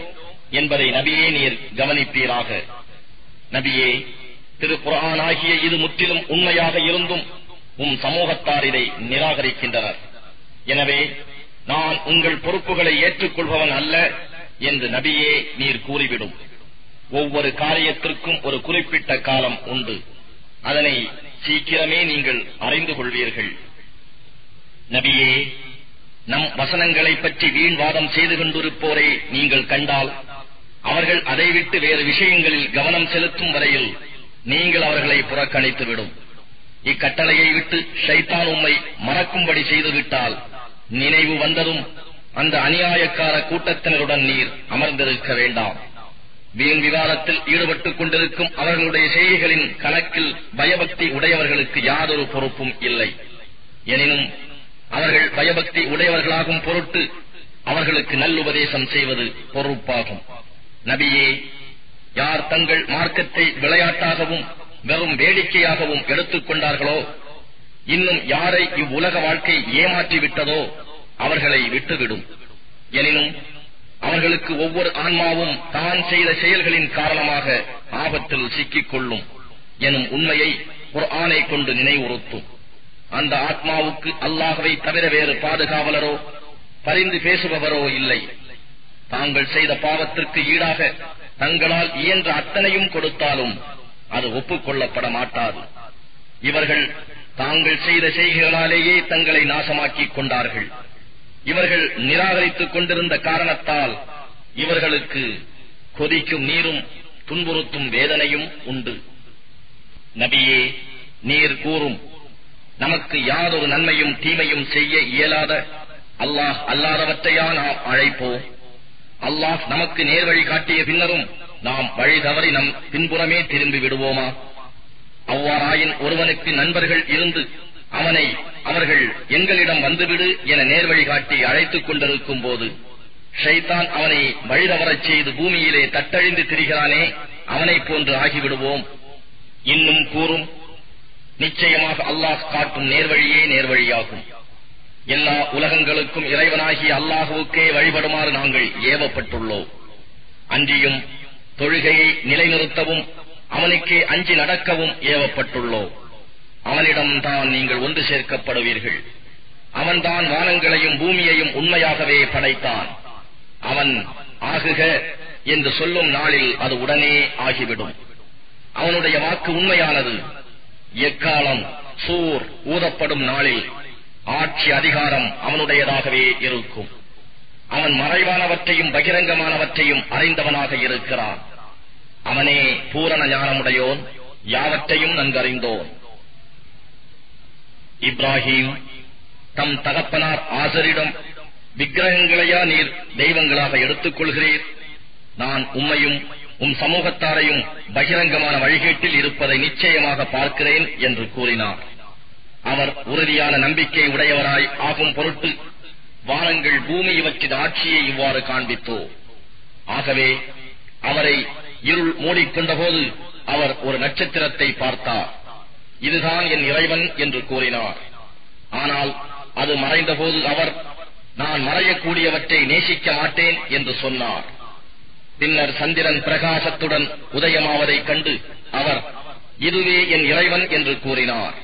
என்பதை நபியே நீர் கவனிப்பீராக. நபியே திருக்குரான் ஆகிய இது முற்றிலும் உண்மையாக இருந்தும் உம் சமூகத்தார் இதை நிராகரிக்கின்றனர். எனவே நான் உங்கள் பொறுப்புகளை ஏற்றுக்கொள்பவன் அல்ல என்று நபியே நீர் கூறிவிடும். ஒவ்வொரு காரியத்திற்கும் ஒரு குறிப்பிட்ட காலம் உண்டு. அதனை சீக்கிரமே நீங்கள் அறிந்து கொள்வீர்கள். நபியே நம் வசனங்களை பற்றி வீண்வாதம் செய்து கொண்டிருப்போரை நீங்கள் கண்டால் அவர்கள் அதை விட்டு வேறு விஷயங்களில் கவனம் செலுத்தும் வரையில் நீங்கள் அவர்களை புறக்கணித்துவிடும். இக்கட்டளையை விட்டு ஷைத்தான் உம்மை மறக்கும்படி செய்துவிட்டால் நினைவு வந்ததும் அந்த அநியாயக்கார கூட்டத்தினருடன் நீர் அமர்ந்திருக்க வேண்டாம். வீண் விவாதத்தில் ஈடுபட்டுக் கொண்டிருக்கும் அவர்களுடைய செய்திகளின் கணக்கில் பயபக்தி உடையவர்களுக்கு யாதொரு பொறுப்பும் இல்லை. எனினும் அவர்கள் பயபக்தி உடையவர்களாகும் பொருட்டு அவர்களுக்கு நல்லுபதேசம் செய்வது பொறுப்பாகும். நபியே யார் தங்கள் மார்க்கத்தை விளையாட்டாகவும் வெறும் வேடிக்கையாகவும் எடுத்துக் கொண்டார்களோ இன்னும் யாரை இவ்வுலக வாழ்க்கை ஏமாற்றி விட்டதோ அவர்களை விட்டுவிடும். எனினும் அவர்களுக்கு ஒவ்வொரு ஆன்மாவும் தான் செய்த செயல்களின் காரணமாக ஆபத்தில் சிக்கிக் கொள்ளும் எனும் உண்மையை ஒரு ஆணை கொண்டு நினைவுறுத்தும். அந்த ஆத்மாவுக்கு அல்லாஹவை தவிர வேறு பாதுகாவலரோ பரிந்து பேசுபவரோ இல்லை. தாங்கள் செய்த பாவத்திற்கு ஈடாக தங்களால் இயன்ற அத்தனையும் கொடுத்தாலும் அது ஒப்புக்கொள்ளப்பட மாட்டாது. இவர்கள் தாங்கள் செய்த செய்கைகளாலேயே தங்களை நாசமாக்கிக் கொண்டார்கள். இவர்கள் நிராகரித்துக் கொண்டிருந்த காரணத்தால் இவர்களுக்கு கொதிக்கும் நீரும் துன்புறுத்தும் வேதனையும் உண்டு. நபியே நீர் கூறும் நமக்கு யாதொரு நன்மையும் தீமையும் செய்ய இயலாத அல்லாஹ் அல்லாதவற்றையா நாம் அழைப்போம். அல்லாஹ் நமக்கு நேர்வழி காட்டிய பின்னரும் நாம் வழி தவறி நம் பின்புறமே திரும்பி விடுவோமா? அவ்வாறாயின் ஒருவனுக்கு நண்பர்கள் இருந்து அவனை அவர்கள் எங்களிடம் வந்துவிடு என நேர்வழி காட்டி அழைத்துக் கொண்டிருக்கும் போது ஷைத்தான் அவனை வழிதவரச் செய்து பூமியிலே தட்டழிந்து திரிகிறானே அவனைப் போன்று ஆகிவிடுவோம். இன்னும் கூறும் நிச்சயமாக அல்லாஹ் காட்டும் நேர்வழியே நேர்வழியாகும். எல்லா உலகங்களுக்கும் இறைவனாகிய அல்லாஹுவுக்கே வழிபடுமாறு நாங்கள் ஏவப்பட்டுள்ளோம். அன்றியும் தொழுகையை நிலைநிறுத்தவும் அவனுக்கே அஞ்சி நடக்கவும் ஏவப்பட்டுள்ளோம். அவனிடம்தான் நீங்கள் ஒன்று சேர்க்கப்படுவீர்கள். அவன்தான் வானங்களையும் பூமியையும் உண்மையாகவே படைத்தான். அவன் ஆகுக என்று சொல்லும் நாளில் அது உடனே ஆகிவிடும். அவனுடைய வாக்கு உண்மையானது. எக்காலம் சூர் ஊதப்படும் நாளில் ஆட்சி அதிகாரம் அவனுடையதாகவே இருக்கும். அவன் மறைவானவற்றையும் பகிரங்கமானவற்றையும் அறிந்தவனாக இருக்கிறான். அவனே பூரண ஞானமுடையோன் யாவற்றையும் நன்கறிந்தோன். இப்ராஹிம் தம் தகப்பனார் ஆசரிடம் விக்கிரகங்களையா நீர் தெய்வங்களாக எடுத்துக் கொள்கிறீர் நான் உம்மையும் உன் சமூகத்தாரையும் பகிரங்கமான வழிகேட்டில் இருப்பதை நிச்சயமாக பார்க்கிறேன் என்று கூறினார். அவர் உறுதியான நம்பிக்கை உடையவராய் ஆகும் பொருட்டு வானங்கள் பூமி இவற்றின் ஆட்சியை இவ்வாறு காண்பித்தோ. ஆகவே அவரை இருள் மூடிக்கொண்டபோது அவர் ஒரு நட்சத்திரத்தை பார்த்தார். இதுதான் என் இறைவன் என்று கூறினார். ஆனால் அது மறைந்தபோது அவர் நான் மறையக்கூடியவற்றை நேசிக்க மாட்டேன் என்று சொன்னார். பின்னர் சந்திரன் பிரகாசத்துடன் உதயமாவதைக் கண்டு அவர் இதுவே என் இறைவன் என்று கூறினார்.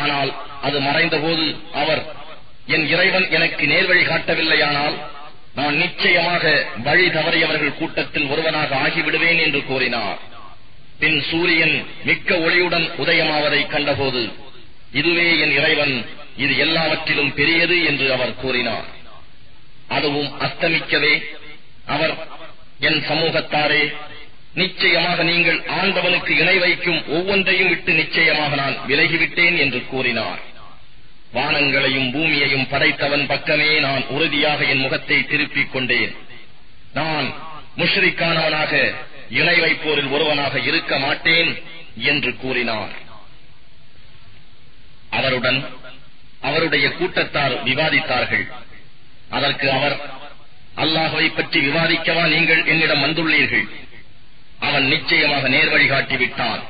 ஆனால் அது மறைந்தபோது அவர் என் இறைவன் எனக்கு நேர்வழி காட்டவில்லையானால் நான் நிச்சயமாக வழி தவறியவர்கள் கூட்டத்தில் ஒருவனாக ஆகிவிடுவேன் என்று கூறினார். பின் சூரியன் மிக்க ஒளியுடன் உதயமாவதை கண்டபோது இதுவே என் இறைவன் இது எல்லாவற்றிலும் பெரியது என்று அவர் கூறினார். அதுவும் அஸ்தமிக்கவே அவர் என் சமூகத்தாரே நிச்சயமாக நீங்கள் ஆண்டவனுக்கு இணை வைக்கும் ஒவ்வொன்றையும் விட்டு நிச்சயமாக நான் விலகிவிட்டேன் என்று கூறினார். வானங்களையும் பூமியையும் படைத்தவன் பக்கமே நான் உறுதியாக என் முகத்தை திருப்பிக் கொண்டேன். நான் முஷ்ரிக்கானவனாக இணை வைப்போரில் ஒருவனாக இருக்க மாட்டேன் என்று கூறினார். அவருடன் அவருடைய கூட்டத்தார் விவாதித்தார்கள். அதற்கு அவர் அல்லாஹுவை பற்றி விவாதிக்கவா நீங்கள் என்னிடம் வந்துள்ளீர்கள்? அவன் நிச்சயமாக நேர்வழி காட்டிவிட்டான்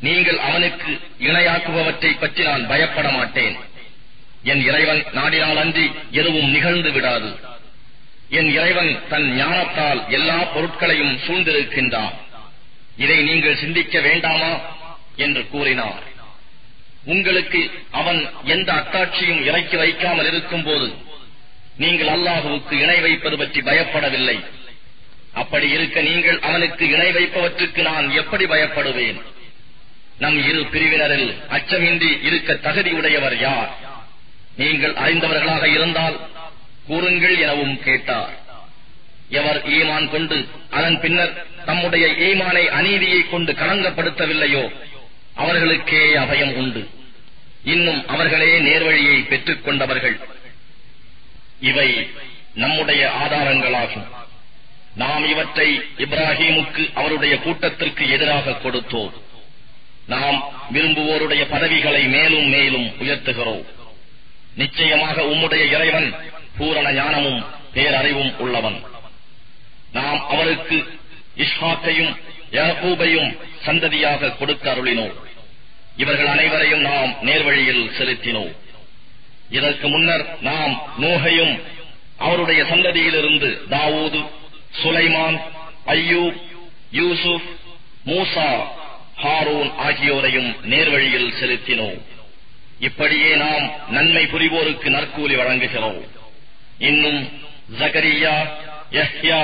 நீங்கள் அவனுக்கு இணையாக்குபவற்றை பற்றி நான் பயப்பட மாட்டேன். என் இறைவன் நாடினால் அன்றி எதுவும் நிகழ்ந்து விடாது. என் இறைவன் தன் ஞானத்தால் எல்லா பொருட்களையும் சூழ்ந்திருக்கின்றான். இதை நீங்கள் சிந்திக்க வேண்டாமா? என்று கூறினார். உங்களுக்கு அவன் எந்த அத்தாட்சியும் இறக்கி வைக்காமல் இருக்கும் போது நீங்கள் அல்லாஹுவுக்கு இணை வைப்பது பற்றி பயப்படவில்லை. அப்படி இருக்க நீங்கள் அவனுக்கு இணை வைப்பவற்றுக்கு நான் எப்படி பயப்படுவேன்? நம் இரு பிரிவினரில் அச்சமின்றி இருக்க தகுதியுடையவர் யார்? நீங்கள் அறிந்தவர்களாக இருந்தால் கூறுங்கள் எனவும் கேட்டார். எவர் ஈமான் கொண்டு அதன் பின்னர் தம்முடைய ஈமானை அநீதியை கொண்டு களங்கப்படுத்தவில்லையோ அவர்களுக்கே அபயம் உண்டு. இன்னும் அவர்களே நேர்வழியை பெற்றுக் கொண்டவர்கள். இவை நம்முடைய ஆதாரங்களாகும். நாம் இவற்றை இப்ராஹீமுக்கு அவருடைய கூட்டத்திற்கு எதிராக கொடுத்தோம். நாம் விரும்புவோருடைய பதவிகளை மேலும் மேலும் உயர்த்துகிறோம். நிச்சயமாக உம்முடைய இறைவன் பூரண ஞானமும் பேரறிவும் உள்ளவன். நாம் அவருக்கு இஸ்ஹாக்கையும் யாக்கூபையும் சந்ததியாக கொடுக்க அருளினோம். இவர்கள் அனைவரையும் நாம் நேர்வழியில் செலுத்தினோம். இதற்கு முன்னர் நாம் நூகையும் அவருடைய சந்ததியிலிருந்து தாவூது சுலைமான் ஐயூப் யூசுப் மூசா ஹாரூன் ஆகியோரையும் நேர்வழியில் செலுத்தினோம். இப்படியே நாம் நன்மை புரிவோருக்கு நற்கூலி வழங்குகிறோம். இன்னும் ஜகரியா யஹ்யா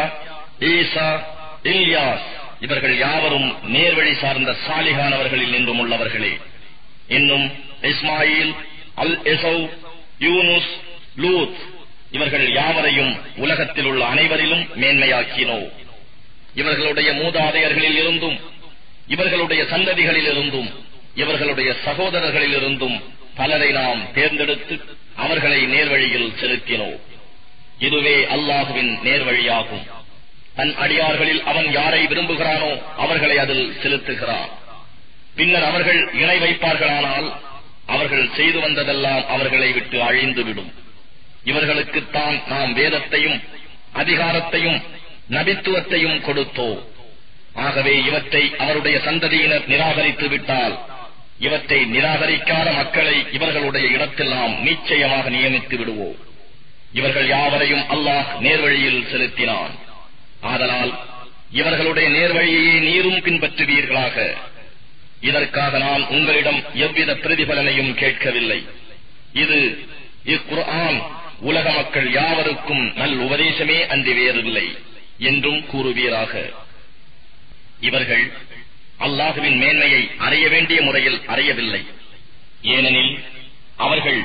ஈசா இல்யாஸ் இவர்கள் யாவரும் நேர்வழி சார்ந்த சாலிகானவர்களில் நின்றும் உள்ளவர்களே. இன்னும் இஸ்மாயில் அல் எசௌ யூனுஸ் லூத் இவர்கள் யாவரையும் உலகத்தில் உள்ள அனைவரிலும் மேன்மையாக்கினோ. இவர்களுடைய மூதாதையர்களில் இருந்தும் இவர்களுடைய சந்ததிகளில் இருந்தும் இவர்களுடைய சகோதரர்களில் இருந்தும் பலரை நாம் தேர்ந்தெடுத்து அவர்களை நேர்வழியில் செலுத்தினோம் இதுவே அல்லாஹுவின் நேர்வழியாகும். தன் அடியார்களில் அவன் யாரை விரும்புகிறானோ அவர்களை அதில் செலுத்துகிறான். பின்னர் அவர்கள் இணை வைப்பார்களானால் அவர்கள் செய்து வந்ததெல்லாம் அவர்களை விட்டு அழிந்துவிடும். இவர்களுக்குத்தான் நாம் வேதத்தையும் அதிகாரத்தையும் நபித்துவத்தையும் கொடுத்தோ. ஆகவே இவற்றை அவருடைய சந்ததியினர் நிராகரித்து விட்டால் இவற்றை நிராகரிக்காத மக்களை இவர்களுடைய இடத்தில் நாம் நிச்சயமாக நியமித்து விடுவோம். இவர்கள் யாவரையும் அல்லாஹ் நேர்வழியில் செலுத்தினான். ஆதலால் இவர்களுடைய நேர்வழியையே நீரும் பின்பற்றுவீர்களாக. இதற்காக நான் உங்களிடம் எவ்வித பிரதிபலனையும் கேட்கவில்லை. இது இக்குர்ஆன் உலக மக்கள் யாவருக்கும் நல் உபதேசமே அன்றி வேறில்லை என்றும் கூறுவீராக. இவர்கள் அல்லாஹுவின் மேன்மையை அறிய வேண்டிய முறையில் அறியவில்லை. ஏனெனில் அவர்கள்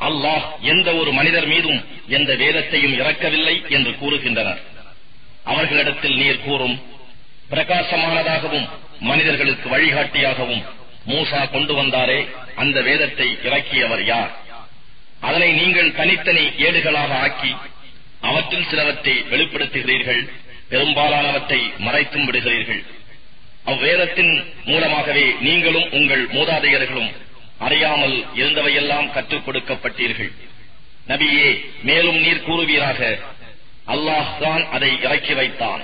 அல்லாஹ் எந்த ஒரு மனிதர் மீதும் எந்த வேதத்தையும் இறக்கவில்லை என்று கூறுகின்றனர். அவர்களிடத்தில் நீர் கூறும் பிரகாசமானதாகவும் மனிதர்களுக்கு வழிகாட்டியாகவும் மூசா கொண்டு வந்தாரே அந்த வேதத்தை இறக்கியவர் யார்? அதனை நீங்கள் தனித்தனி ஏடுகளாக ஆக்கி அவற்றில் சிலவற்றை வெளிப்படுத்துகிறீர்கள் பெரும்பாலானவற்றை மறைத்தும் விடுகிறீர்கள். அவ்வேதத்தின் மூலமாகவே நீங்களும் உங்கள் மூதாதையர்களும் அறியாமல் இருந்தவையெல்லாம் கற்றுக் கொடுக்கப்பட்டீர்கள். நபியே மேலும் நீர் கூறுவீராக அல்லாஹ் தான் அதை இறக்கி வைத்தான்.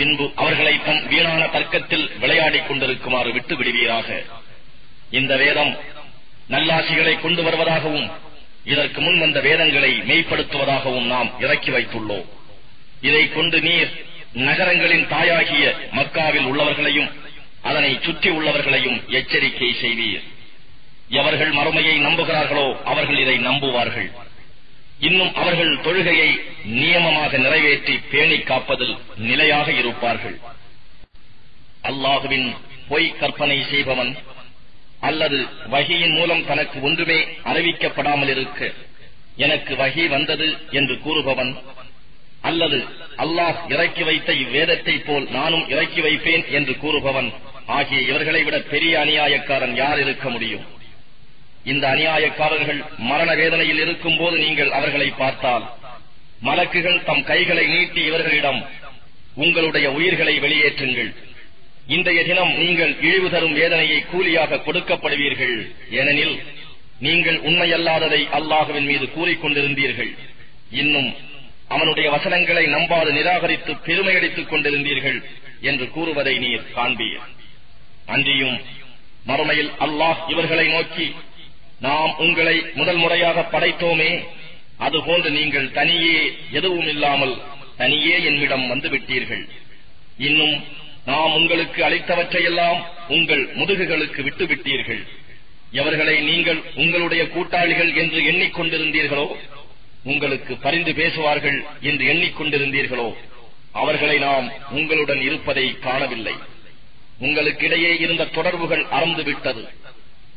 பின்பு அவர்களை தம் வீணான தர்க்கத்தில் விளையாடிக் கொண்டிருக்குமாறு விட்டு விடுவீராக. இந்த வேதம் நல்லாசிகளை கொண்டு வருவதாகவும் இதற்கு முன் வந்த வேதங்களை மெய்ப்படுத்துவதாகவும் நாம் இறக்கி வைத்துள்ளோம். இதை கொண்டு நீர் நகரங்களின் தாயாகிய மக்காவில் உள்ளவர்களையும் அதனை சுற்றி உள்ளவர்களையும் எச்சரிக்கை செய்வீர். எவர்கள் மறுமையை நம்புகிறார்களோ அவர்கள் இதை நம்புவார்கள். இன்னும் அவர்கள் தொழுகையை நியமமாக நிறைவேற்றி பேணி காப்பதில் நிலையாக இருப்பார்கள். அல்லாஹுவின் பொய் கற்பனை செய்பவன் அல்லது வகையின் மூலம் தனக்கு ஒன்றுமே அறிவிக்கப்படாமல் இருக்க எனக்கு வகி வந்தது என்று கூறுபவன் அல்லது அல்லாஹ் இறக்கி வைத்த இவ்வேதத்தை போல் நானும் இறக்கி வைப்பேன் என்று கூறுபவன். ஆகிய இவர்களை விட பெரிய அநியாயக்காரன் யார் இருக்க முடியும்? இந்த அநியாயக்காரர்கள் மரண வேதனையில் இருக்கும் போது நீங்கள் அவர்களை பார்த்தால் மலக்குகள் தம் கைகளை நீட்டி இவர்களிடம் உங்களுடைய உயிர்களை வெளியேற்றுங்கள். இன்றைய தினம் நீங்கள் இழிவு தரும் வேதனையை கூலியாக கொடுக்கப்படுவீர்கள். ஏனெனில் நீங்கள் உண்மையல்லாததை அல்லாஹுவின் மீது கூறிக்கொண்டிருந்தீர்கள் இன்னும் அவனுடைய வசனங்களை நம்பாது நிராகரித்து பெருமையடித்துக் கொண்டிருந்தீர்கள் என்று கூறுவதை நீர் காண்பீர். அன்றியும் மறுமையில் அல்லாஹ் இவர்களை நோக்கி நாம் உங்களை முதல் முறையாக படைத்தோமே. அதுபோன்று நீங்கள் தனியே எதுவும் இல்லாமல் தனியே என்னிடம் வந்துவிட்டீர்கள். இன்னும் நாம் உங்களுக்கு அளித்தவற்றையெல்லாம் உங்கள் முதுகுகளுக்கு விட்டுவிட்டீர்கள். எவர்களை நீங்கள் உங்களுடைய கூட்டாளிகள் என்று எண்ணிக்கொண்டிருந்தீர்களோ உங்களுக்கு பரிந்து பேசுவார்கள் என்று எண்ணிக்கொண்டிருந்தீர்களோ அவர்களை நாம் உங்களுடன் இருப்பதை காணவில்லை. உங்களுக்கிடையே இருந்த தொடர்புகள் அறந்துவிட்டது.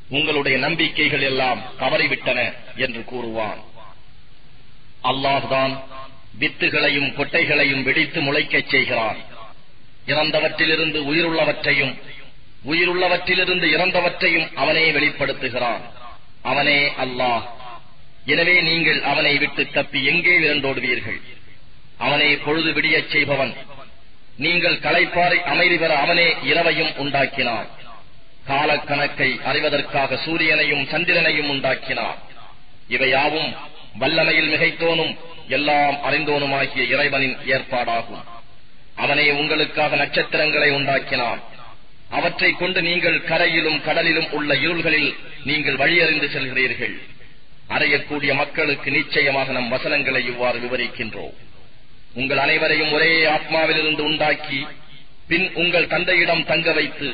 உங்களுடைய நம்பிக்கைகள் எல்லாம் தவறிவிட்டன என்று கூறுவான். அல்லாஹ்தான் வித்துகளையும் கொட்டைகளையும் வெடித்து முளைக்கச் செய்கிறான். இறந்தவற்றிலிருந்து உயிருள்ளவற்றையும் உயிருள்ளவற்றிலிருந்து இறந்தவற்றையும் அவனே வெளிப்படுத்துகிறான். அவனே அல்லாஹ். எனவே நீங்கள் அவனை விட்டு தப்பி எங்கே விரண்டோடுவீர்கள்? அவனே பொழுது விடியச் செய்பவன். நீங்கள் களைப்பாறை அமைதி பெற அவனே இரவையும் உண்டாக்கினான். காலக்கணக்கை அறிவதற்காக சூரியனையும் சந்திரனையும் உண்டாக்கினார். இவையாவும் வல்லமையில் மிகைத்தோனும் எல்லாம் அறிந்தோனுமாகிய இறைவனின் ஏற்பாடாகும். அவனே உங்களுக்காக நட்சத்திரங்களை உண்டாக்கினான். அவற்றைக் கொண்டு நீங்கள் கரையிலும் கடலிலும் உள்ள இருள்களில் நீங்கள் வழியறிந்து செல்கிறீர்கள். அறையக்கூடிய மக்களுக்கு நிச்சயமாக நம் வசனங்களை இவ்வாறு விவரிக்கின்றோம். உங்கள் அனைவரையும் ஒரே ஆத்மாவிலிருந்து உண்டாக்கி பின் உங்கள் தந்தையிடம் தங்க வைத்து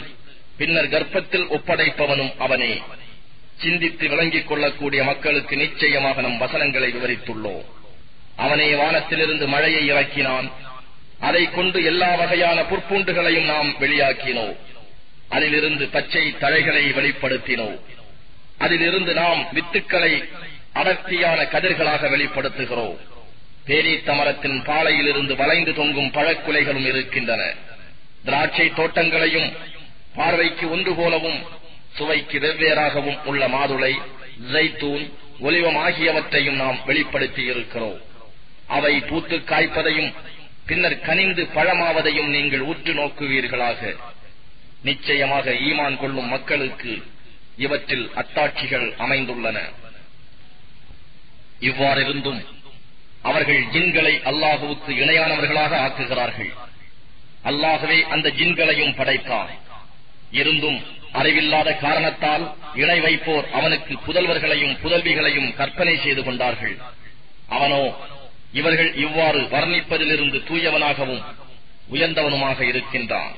பின்னர் கர்ப்பத்தில் ஒப்படைப்பவனும் அவனே. சிந்தித்து விளங்கிக் கொள்ளக்கூடிய மக்களுக்கு நிச்சயமாக நம் வசனங்களை விவரித்துள்ளோம். அவனே வானத்திலிருந்து மழையை இறக்கினான். அதை கொண்டு எல்லா வகையான புற்பூண்டுகளையும் நாம் வெளியாக்கினோம். அதிலிருந்து பச்சை தழைகளை வெளிப்படுத்தினோம். அதிலிருந்து நாம் வித்துக்களை அடர்த்தியான கதிர்களாக வெளிப்படுத்துகிறோம். பேரீத்த மரத்தின் பாலையிலிருந்து வளைந்து தொங்கும் பழக்குலைகளும் இருக்கின்றன. திராட்சை தோட்டங்களையும் பார்வைக்கு ஒன்று போலவும் சுவைக்கு வெவ்வேறாகவும் உள்ள மாதுளை ஜைத்தூன் ஒலிவம் ஆகியவற்றையும் நாம் வெளிப்படுத்தி இருக்கிறோம் அவை பூத்து காய்ப்பதையும் பின்னர் கனிந்து பழமாவதையும் நீங்கள் உற்று நோக்குவீர்களாக. நிச்சயமாக ஈமான் கொள்ளும் மக்களுக்கு இவற்றில் அத்தாட்சிகள் அமைந்துள்ளன. இவ்வாறிருந்தும் அவர்கள் ஜின்களை அல்லாஹுவுக்கு இணையானவர்களாக ஆக்குகிறார்கள். அல்லாகவே அந்த ஜின்களையும் படைத்தான் இருந்தும் அறிவில்லாத காரணத்தால் இணை வைப்போர் அவனுக்கு புதல்வர்களையும் புதல்விகளையும் கற்பனை செய்து கொண்டார்கள். அவனோ இவர்கள் இவ்வாறு வர்ணிப்பதிலிருந்து தூயவனாகவும் உயர்ந்தவனுமாக இருக்கின்றான்.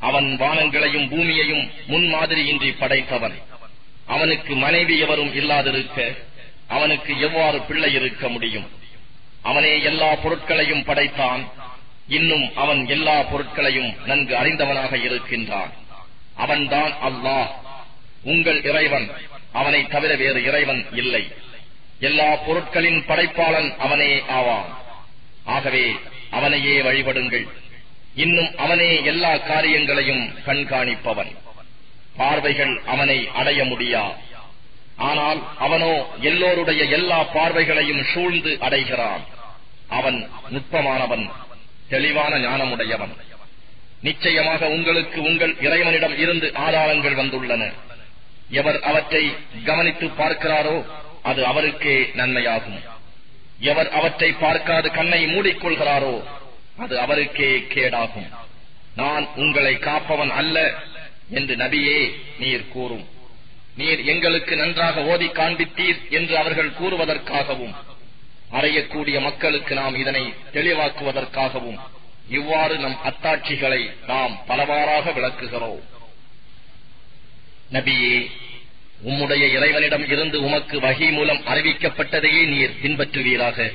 அவன் வானங்களையும் பூமியையும் முன்மாதிரியின்றி படைத்தவன். அவனுக்கு மனைவி எவரும் இல்லாதிருக்க அவனுக்கு எவ்வாறு பிள்ளை இருக்க முடியும்? அவனே எல்லா பொருட்களையும் படைத்தான். இன்னும் அவன் எல்லா பொருட்களையும் நன்கு அறிந்தவனாக இருக்கின்றான். அவன்தான் அல்லாஹ். உங்கள் இறைவன். அவனை தவிர வேறு இறைவன் இல்லை. எல்லா பொருட்களின் படைப்பாளன் அவனே ஆவான். ஆகவே அவனையே வழிபடுங்கள். இன்னும் அவனே எல்லா காரியங்களையும் கண்காணிப்பவன். பார்வைகள் அவனை அடைய முடியா? ஆனால் அவனோ எல்லோருடைய எல்லா பார்வைகளையும் சூழ்ந்து அடைகிறான். அவன் நுட்பமானவன் தெளிவான ஞானமுடையவன். நிச்சயமாக உங்களுக்கு உங்கள் இறைவனிடம் இருந்து ஆதாரங்கள் வந்துள்ளன. எவர் அவற்றை கவனித்து பார்க்கிறாரோ அது அவருக்கே நன்மையாகும். எவர் அவற்றை பார்க்காது கண்ணை மூடிக்கொள்கிறாரோ அது அவருக்கே கேடாகும். நான் உங்களை காப்பவன் அல்ல என்று நபியே நீர் கூறும். நீர் எங்களுக்கு நன்றாக ஓதி காண்பித்தீர் என்று அவர்கள் கூறுவதற்காகவும் அறையக்கூடிய மக்களுக்கு நாம் இதனை தெளிவாக்குவதற்காகவும் இவ்வாறு நம் அத்தாட்சிகளை நாம் பலவாறாக விளக்குகிறோம். நபியே உம்முடைய இறைவனிடம் இருந்து உமக்கு வகை மூலம் அறிவிக்கப்பட்டதையே நீர் பின்பற்றுவீராக.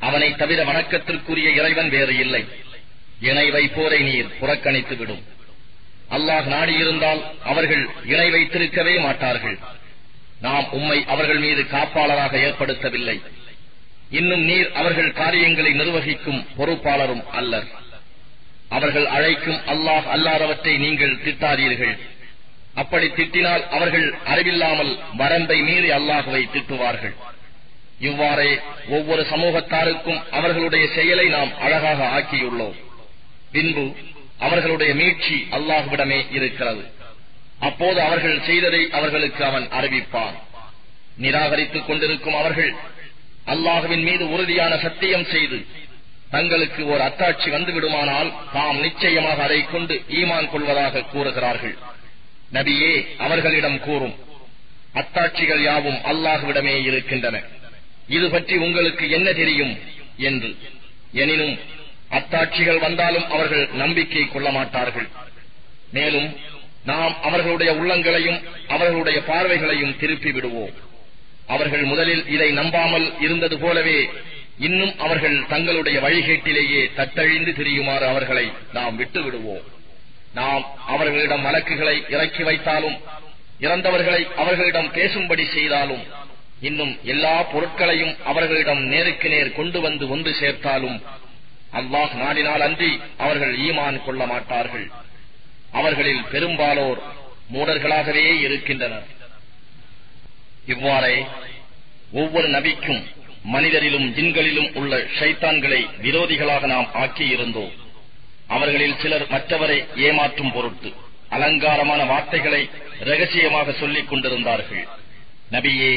அவனை தவிர வணக்கத்திற்குரிய இறைவன் வேறு இல்லை. இணை வைப்போரை நீர் புறக்கணித்து விடும் அல்லாஹ் நாடியிருந்தால் அவர்கள் இணை வைத்திருக்கவே மாட்டார்கள். நாம் உம்மை அவர்கள் மீது காப்பாளராக ஏற்படுத்தவில்லை. இன்னும் நீர் அவர்கள் காரியங்களை நிர்வகிக்கும் பொறுப்பாளரும் அல்லர். அவர்கள் அழைக்கும் அல்லாஹ் அல்லாதவற்றை நீங்கள் திட்டாதீர்கள். அப்படி திட்டினால் அவர்கள் அறிவில்லாமல் வரம்பை மீறி அல்லாஹுவை திட்டுவார்கள். இவ்வாறே ஒவ்வொரு சமூகத்தாருக்கும் அவர்களுடைய செயலை நாம் அழகாக ஆக்கியுள்ளோம். பின்பு அவர்களுடைய மீட்சி அல்லாஹுவிடமே இருக்கிறது. அப்போது அவர்கள் செய்ததை அவர்களுக்கு அவன் அறிவிப்பான். நிராகரித்துக் கொண்டிருக்கும் அவர்கள் அல்லாஹுவின் மீது உறுதியான சத்தியம் செய்து தங்களுக்கு ஒரு அத்தாட்சி வந்துவிடுமானால் தாம் நிச்சயமாக அதை கொண்டு ஈமான் கொள்வதாக கூறுகிறார்கள். நபியே அவர்களிடம் கூறும். அத்தாட்சிகள் யாவும் அல்லாஹுவிடமே இருக்கின்றன. இது பற்றி உங்களுக்கு என்ன தெரியும் என்று. எனினும் அத்தாட்சிகள் வந்தாலும் அவர்கள் நம்பிக்கை கொள்ள மாட்டார்கள். மேலும் நாம் அவர்களுடைய உள்ளங்களையும் அவர்களுடைய பார்வைகளையும் திருப்பி விடுவோம். அவர்கள் முதலில் இதை நம்பாமல் இருந்தது போலவே இன்னும் அவர்கள் தங்களுடைய வழிகேட்டிலேயே தத்தழிந்து திரியுமாறு அவர்களை நாம் விட்டு விடுவோம் நாம் அவர்களிடம் வழக்குகளை இறக்கி வைத்தாலும் இறந்தவர்களை அவர்களிடம் பேசும்படி செய்தாலும் இன்னும் எல்லா பொருட்களையும் அவர்களிடம் நேருக்கு நேர் கொண்டு வந்து ஒன்று சேர்த்தாலும் அல்லாஹ் நாடினால் அன்றி அவர்கள் ஈமான் கொள்ள மாட்டார்கள். அவர்களில் பெரும்பாலோர் மூடர்களாகவே இருக்கின்றனர். இவ்வாறே ஒவ்வொரு நபிக்கும் மனிதரிலும் ஜின்களிலும் உள்ள ஷைத்தான்களை விரோதிகளாக நாம் ஆக்கியிருந்தோம். அவர்களில் சிலர் மற்றவரை ஏமாற்றும் பொருட்டு அலங்காரமான வார்த்தைகளை ரகசியமாக சொல்லிக் கொண்டிருந்தார்கள். நபியே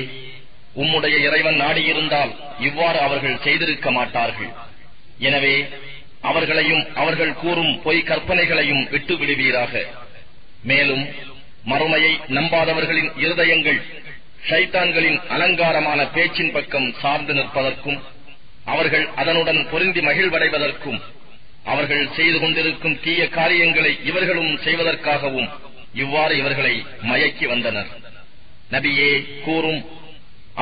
உம்முடைய இறைவன் நாடியிருந்தால் இவ்வாறு அவர்கள் செய்திருக்க மாட்டார்கள். எனவே அவர்களையும் அவர்கள் கூறும் பொய் கற்பனைகளையும் விட்டு விடுவீராக மேலும் மறுமையை நம்பாதவர்களின் இருதயங்கள் ஷைத்தான்களின் அலங்காரமான பேச்சின் பக்கம் சார்ந்து நிற்பதற்கும் அவர்கள் அதனுடன் பொருந்தி மகிழ்வடைவதற்கும் அவர்கள் செய்து கொண்டிருக்கும் தீய காரியங்களை இவர்களும் செய்வதற்காகவும் இவ்வாறு இவர்களை மயக்கி வந்தனர். நபியே கூறும்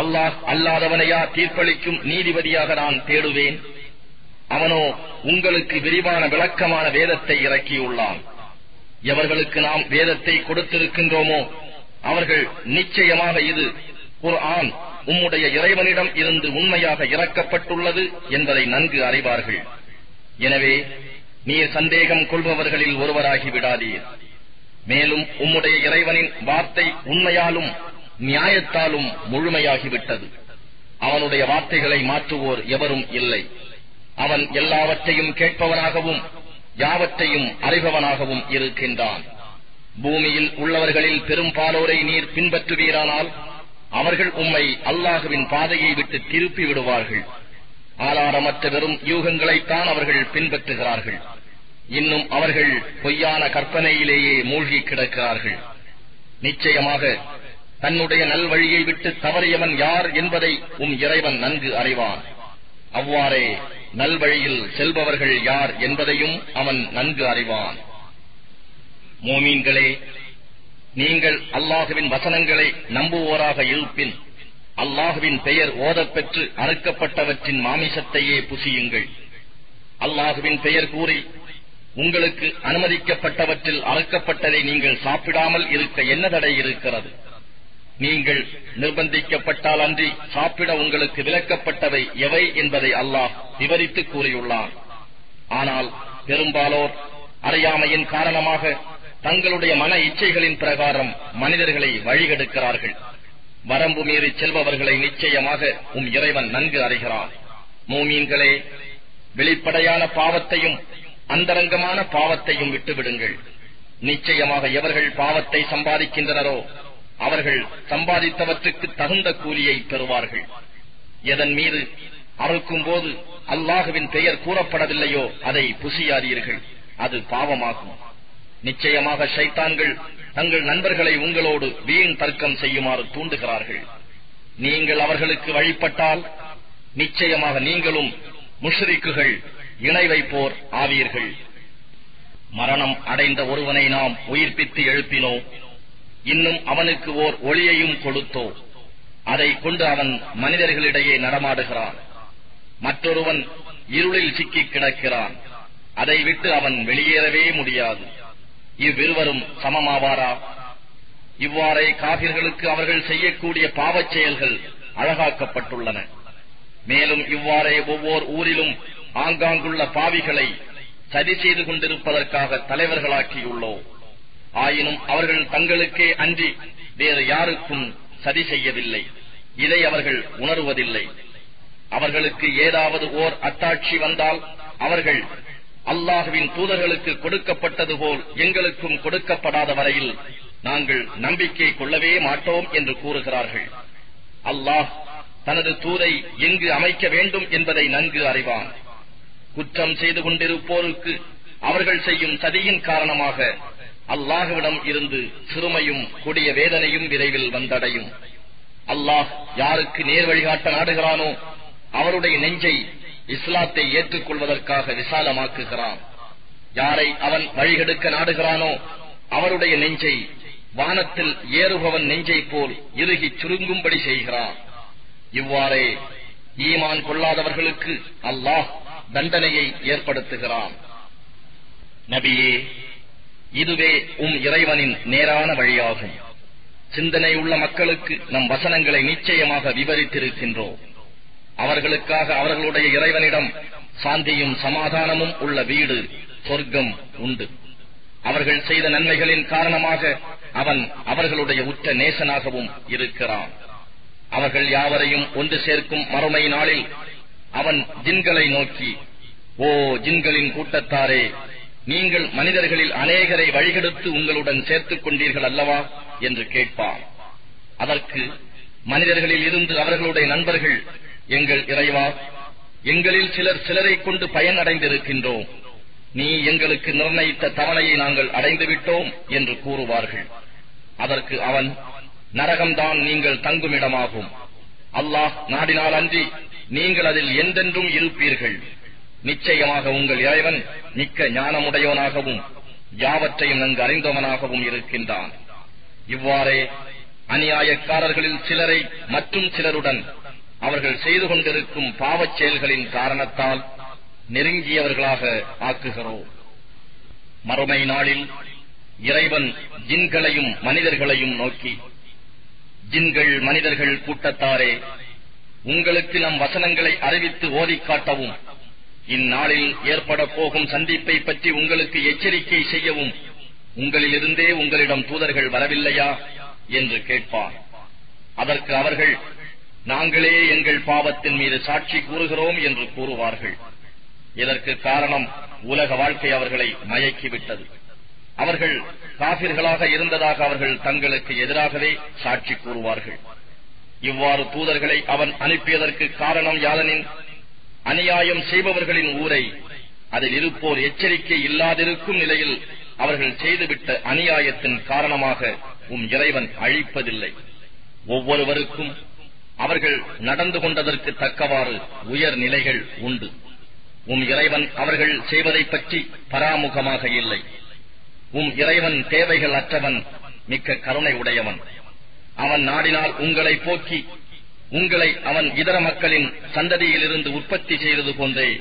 அல்லாஹ் அல்லாதவனையா தீர்ப்பளிக்கும் நீதிபதியாக நான் தேடுவேன். அவனோ உங்களுக்கு விரிவான விளக்கமான வேதத்தை இறக்கியுள்ளான். எவர்களுக்கு நாம் வேதத்தை கொடுத்திருக்கின்றோமோ அவர்கள் நிச்சயமாக இது குர்ஆன். உம்முடைய இறைவனிடம் இருந்து உண்மையாக இறக்கப்பட்டுள்ளது என்பதை நன்கு அறிவார்கள். எனவே நீர் சந்தேகம் கொள்பவர்களில் ஒருவராகி விடாதீர். மேலும் உம்முடைய இறைவனின் வார்த்தை உண்மையாலும் நியாயத்தாலும் முழுமையாகிவிட்டது. அவனுடைய வார்த்தைகளை மாற்றுவோர் எவரும் இல்லை. அவன் எல்லாவற்றையும் கேட்பவனாகவும் யாவற்றையும் அறிபவனாகவும் இருக்கின்றான். பூமியில் உள்ளவர்களில் பெரும்பாலோரை நீர் பின்பற்றுவீரானால் அவர்கள் உம்மை அல்லாஹுவின் பாதையை விட்டு திருப்பி விடுவார்கள். ஆதாரமற்ற வெறும் யூகங்களைத்தான் அவர்கள் பின்பற்றுகிறார்கள். இன்னும் அவர்கள் பொய்யான கற்பனையிலேயே மூழ்கி கிடக்கிறார்கள். நிச்சயமாக தன்னுடைய நல்வழியை விட்டு தவறியவன் யார் என்பதை உம் இறைவன் நன்கு அறிவான். அவ்வாறே நல்வழியில் செல்பவர்கள் யார் என்பதையும் அவன் நன்கு அறிவான். மோமீன்களே நீங்கள் அல்லாஹுவின் வசனங்களை நம்புவோராக இருப்பின் அல்லாஹுவின் பெயர் ஓதப்பெற்று அறுக்கப்பட்டவற்றின் மாமிசத்தையே புசியுங்கள். அல்லாஹுவின் பெயர் கூறி உங்களுக்கு அனுமதிக்கப்பட்டவற்றில் அறுக்கப்பட்டதை நீங்கள் சாப்பிடாமல் இருக்க என்ன தடை இருக்கிறது? நீங்கள் நிர்பந்திக்கப்பட்டால் அன்றி சாப்பிட உங்களுக்கு விலக்கப்பட்டவை எவை என்பதை அல்லாஹ் விவரித்து கூறியுள்ளார் ஆனால் பெரும்பாலோர் அறியாமையின் காரணமாக தங்களுடைய மன இச்சைகளின் பிரகாரம் மனிதர்களை வழிகெடுக்கிறார்கள். வரம்பு மீறி செல்பவர்களை நிச்சயமாக உம் இறைவன் நன்கு அறிகிறான். மூமீன்களே வெளிப்படையான பாவத்தையும் அந்தரங்கமான பாவத்தையும் விட்டுவிடுங்கள். நிச்சயமாக எவர்கள் பாவத்தை சம்பாதிக்கின்றனரோ அவர்கள் சம்பாதித்தவற்றுக்கு தகுந்த கூலியை பெறுவார்கள். எதன் மீது அறுக்கும் போது அல்லாஹுவின் பெயர் கூறப்படவில்லையோ அதை புசியாதீர்கள். அது பாவமாகும். நிச்சயமாக ஷைத்தான்கள் தங்கள் நண்பர்களை உங்களோடு வீண் தர்க்கம் செய்யுமாறு தூண்டுகிறார்கள். நீங்கள் அவர்களுக்கு வழிபட்டால் நிச்சயமாக நீங்களும் முஷ்ரிக்குகள் இணை வைப்போர் ஆவீர்கள். மரணம் அடைந்த ஒருவனை நாம் உயிர்ப்பித்து எழுப்பினோம் இன்னும் அவனுக்கு ஓர் ஒளியையும் கொடுத்தோ அதை கொண்டு அவன் மனிதர்களிடையே நடமாடுகிறான். மற்றொருவன் இருளில் சிக்கிக் கிடக்கிறான். அதை விட்டு அவன் வெளியேறவே முடியாது. இவ்விருவரும் சமமாவாரா? இவ்வாறே காபிர்களுக்கு அவர்கள் செய்யக்கூடிய பாவச் செயல்கள் அழகாக்கப்பட்டுள்ளன. மேலும் இவ்வாறே ஒவ்வொரு ஊரிலும் ஆங்காங்குள்ள பாவிகளை சதி செய்து கொண்டிருப்பதற்காக தலைவர்களாக்கியுள்ளோம் ஆயினும் அவர்கள் தங்களுக்கே அன்றி வேறு யாருக்கும் சதி செய்யவில்லை. இதை அவர்கள் உணர்வதில்லை. அவர்களுக்கு ஏதாவது ஓர் அத்தாட்சி வந்தால் அவர்கள் அல்லாஹுவின் தூதர்களுக்கு கொடுக்கப்பட்டது போல் எங்களுக்கும் கொடுக்கப்படாத வரையில் நாங்கள் நம்பிக்கை கொள்ளவே மாட்டோம் என்று கூறுகிறார்கள். அல்லாஹ் தனது தூதை எங்கு அமைக்க வேண்டும் என்பதை நன்கு அறிவான். குற்றம் செய்து கொண்டிருப்போருக்கு அவர்கள் செய்யும் சதியின் காரணமாக அல்லாஹுவிடம் இருந்து சிறுமையும் கொடிய வேதனையும் விரைவில் வந்தடையும். அல்லாஹ் யாருக்கு நேர் வழிகாட்ட நாடுகிறானோ அவருடைய நெஞ்சை இஸ்லாத்தை ஏற்றுக்கொள்வதற்காக விசாலமாக்குகிறான். யாரை அவன் வழிகெடுக்க நாடுகிறானோ அவருடைய நெஞ்சை வானத்தில் ஏறுபவன் நெஞ்சை போல் இறுகிச் சுருங்கும்படி செய்கிறான். இவ்வாறே ஈமான் கொள்ளாதவர்களுக்கு அல்லாஹ் தண்டனையை ஏற்படுத்துகிறான். நபியே இதுவே உம் இறைவனின் நேரான வழியாகும். சிந்தனை உள்ள மக்களுக்கு நம் வசனங்களை நிச்சயமாக விவரித்திருக்கின்றோம். அவர்களுக்காக அவர்களுடைய இறைவனிடம் சாந்தியும் சமாதானமும் உள்ள வீடு சொர்க்கம் உண்டு. அவர்கள் செய்த நன்மைகளின் காரணமாக அவன் அவர்களுடைய உற்ற நேசனாகவும் இருக்கிறான். அவர்கள் யாவரையும் ஒன்று சேர்க்கும் மறுமை நாளில் அவன் ஜின்களை நோக்கி ஓ ஜின்களின் கூட்டத்தாரே நீங்கள் மனிதர்களில் அநேகரை வழிகெடுத்து உங்களுடன் சேர்த்துக் கொண்டீர்கள் அல்லவா? என்று கேட்பான். அதற்கு மனிதர்களில் இருந்து அவர்களுடைய நண்பர்கள் எங்கள் இறைவா எங்களில் சிலர் சிலரை கொண்டு பயன் அடைந்திருக்கின்றோம் நீ எங்களுக்கு நிர்ணயித்த தவணையை நாங்கள் அடைந்து விட்டோம் என்று கூறுவார்கள். அதற்கு அவன் நரகம்தான் நீங்கள் தங்குமிடமாகும். அல்லாஹ் நாடினால் அன்றி நீங்கள் அதில் எந்தென்றும் இருப்பீர்கள். நிச்சயமாக உங்கள் இறைவன் மிக்க ஞானமுடையவனாகவும் யாவற்றையும் நன்கு அறிந்தவனாகவும் இருக்கின்றான். இவ்வாறே அநியாயக்காரர்களில் சிலரை மற்றும் சிலருடன் அவர்கள் செய்து கொண்டிருக்கும் பாவச் செயல்களின் காரணத்தால் நெருங்கியவர்களாக ஆக்குகிறோம். மறுமை நாளில் இறைவன் ஜின்களையும் மனிதர்களையும் நோக்கி ஜின்கள் மனிதர்கள் கூட்டத்தாரே உங்களுக்கு நம் வசனங்களை அறிவித்து ஓதிக் காட்டவும். இந்நாளில் ஏற்பட போகும் சந்திப்பை பற்றி உங்களுக்கு எச்சரிக்கை செய்யவும். உங்களிலிருந்தே உங்களிடம் தூதர்கள் வரவில்லையா? என்று கேட்பார் அதற்கு அவர்கள் நாங்களே எங்கள் பாவத்தின் மீது சாட்சி கூறுகிறோம் என்று கூறுவார்கள். இதற்கு காரணம் உலக வாழ்க்கை அவர்களை மயக்கிவிட்டது. அவர்கள் காபிர்களாக இருந்ததாக அவர்கள் தங்களுக்கு எதிராகவே சாட்சி கூறுவார்கள். இவ்வாறு தூதர்களை அவன் அனுப்பியதற்கு காரணம் யாதனின்? அநியாயம் செய்பவர்களின் ஊரை. அதில் இருப்போர் எச்சரிக்கை இல்லாதிருக்கும் நிலையில் அவர்கள் செய்துவிட்ட அநியாயத்தின் காரணமாக உம் இறைவன் அழிப்பதில்லை. ஒவ்வொருவருக்கும் அவர்கள் நடந்து கொண்டதற்கு தக்கவாறு உயர் நிலைகள் உண்டு. உம் இறைவன் அவர்கள் செய்வதை பற்றி பராமுகமாக இல்லை. உம் இறைவன் தேவைகள் அற்றவன் மிக்க கருணை உடையவன். அவன் நாடினால் உங்களை போக்கி உங்களை அவன் இதர மக்களின் சந்ததியிலிருந்து உற்பத்தி செய்தது போன்றே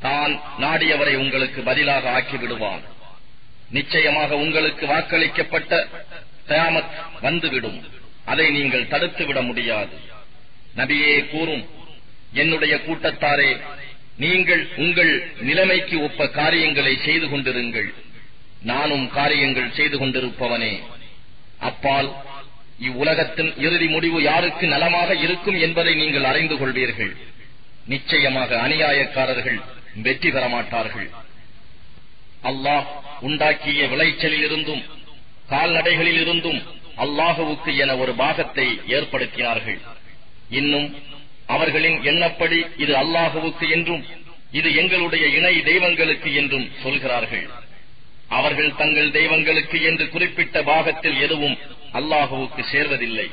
தான் நாடியவரை உங்களுக்கு பதிலாக ஆக்கிவிடுவான். நிச்சயமாக உங்களுக்கு வாக்களிக்கப்பட்ட தயாமத் வந்துவிடும். அதை நீங்கள் தடுத்துவிட முடியாது. நபியே கூறும் என்னுடைய கூட்டத்தாரே நீங்கள் உங்கள் நிலைமைக்கு ஒப்ப காரியங்களை செய்து கொண்டிருங்கள். நானும் காரியங்கள் செய்து கொண்டிருப்பவனே. அப்பால் இவ்வுலகத்தின் இறுதி முடிவு யாருக்கு நலமாக இருக்கும் என்பதை நீங்கள் அறிந்து கொள்வீர்கள். நிச்சயமாக அநியாயக்காரர்கள் வெற்றி பெற மாட்டார்கள் அல்லாஹ் உண்டாக்கிய விளைச்சலில் இருந்தும் கால்நடைகளில் இருந்தும் அல்லாஹுவுக்கு என ஒரு பாகத்தை ஏற்படுத்தினார்கள். இன்னும் அவர்களின் எண்ணப்படி இது அல்லாஹுவுக்கு என்றும் இது எங்களுடைய இணை தெய்வங்களுக்கு என்றும் சொல்கிறார்கள். அவர்கள் தங்கள் தெய்வங்களுக்கு என்று குறிப்பிட்ட பாகத்தில் எதுவும் அல்லாஹுவுக்கு சேர்வதில்லை.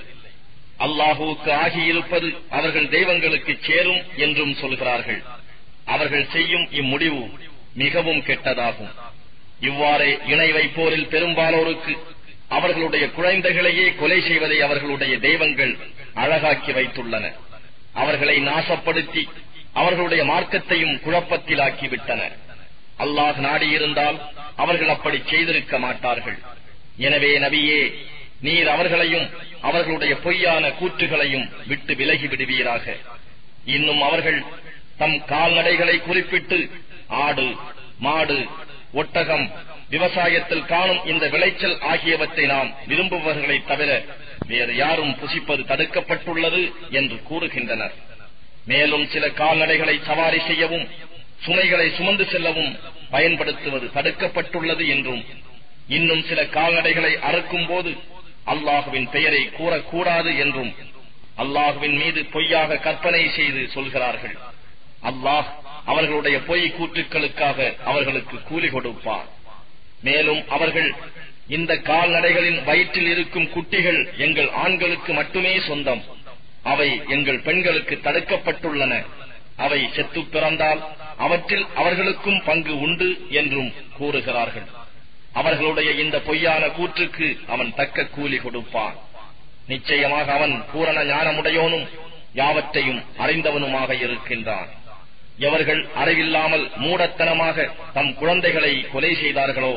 அல்லாஹுவுக்கு ஆகியிருப்பது அவர்கள் தெய்வங்களுக்கு சேரும் என்றும் சொல்கிறார்கள். அவர்கள் செய்யும் இம்முடிவு மிகவும் கெட்டதாகும். இவ்வாறே இணை வைப்போரில் பெரும்பாலோருக்கு அவர்களுடைய குழந்தைகளையே கொலை செய்வதை அவர்களுடைய தெய்வங்கள் அழகாக்கி வைத்துள்ளன. அவர்களை நாசப்படுத்தி அவர்களுடைய மார்க்கத்தையும் குழப்பத்திலாக்கிவிட்டன. அல்லாஹ் நாடியிருந்தால் அவர்கள் அப்படி செய்திருக்க மாட்டார்கள். எனவே நபியே நீர் அவர்களையும் அவர்களுடைய பொய்யான கூற்றுகளையும் விட்டு விலகி விடுவீராக இன்னும் அவர்கள் தம் கால்நடைகளை குறிப்பிட்டு ஆடு மாடு ஒட்டகம் விவசாயத்தில் காணும் இந்த விளைச்சல் ஆகியவற்றை நாம் விரும்புபவர்களைத் தவிர வேறு யாரும் புசிப்பது தடுக்கப்பட்டுள்ளது என்று கூறுகின்றனர். மேலும் சில கால்நடைகளை சவாரி செய்யவும் சுமைகளை சுமந்து செல்லவும் பயன்படுத்துவது தடுக்கப்பட்டுள்ளது என்றும் இன்னும் சில கால்நடைகளை அறுக்கும் போது அல்லாஹுவின் பெயரை கூறக்கூடாது என்றும் அல்லாஹுவின் மீது பொய்யாக கற்பனை செய்து சொல்கிறார்கள். அல்லாஹ் அவர்களுடைய பொய் கூற்றுக்களுக்காக அவர்களுக்கு கூலி கொடுப்பார். மேலும் அவர்கள் இந்த கால்நடைகளின் வயிற்றில் இருக்கும் குட்டிகள் எங்கள் ஆண்களுக்கு மட்டுமே சொந்தம். அவை எங்கள் பெண்களுக்கு தடுக்கப்பட்டுள்ளன. அவை செத்து பிறந்தால் அவற்றில் அவர்களுக்கும் பங்கு உண்டு என்றும் கூறுகிறார்கள். அவர்களுடைய இந்த பொய்யான கூற்றுக்கு அவன் தக்க கூலி கொடுப்பான். நிச்சயமாக அவன் பூரண ஞானமுடையோனும் யாவற்றையும் அறிந்தவனுமாக இருக்கின்றான். எவர்கள் அறிவில்லாமல் மூடத்தனமாக தம் குழந்தைகளை கொலை செய்தார்களோ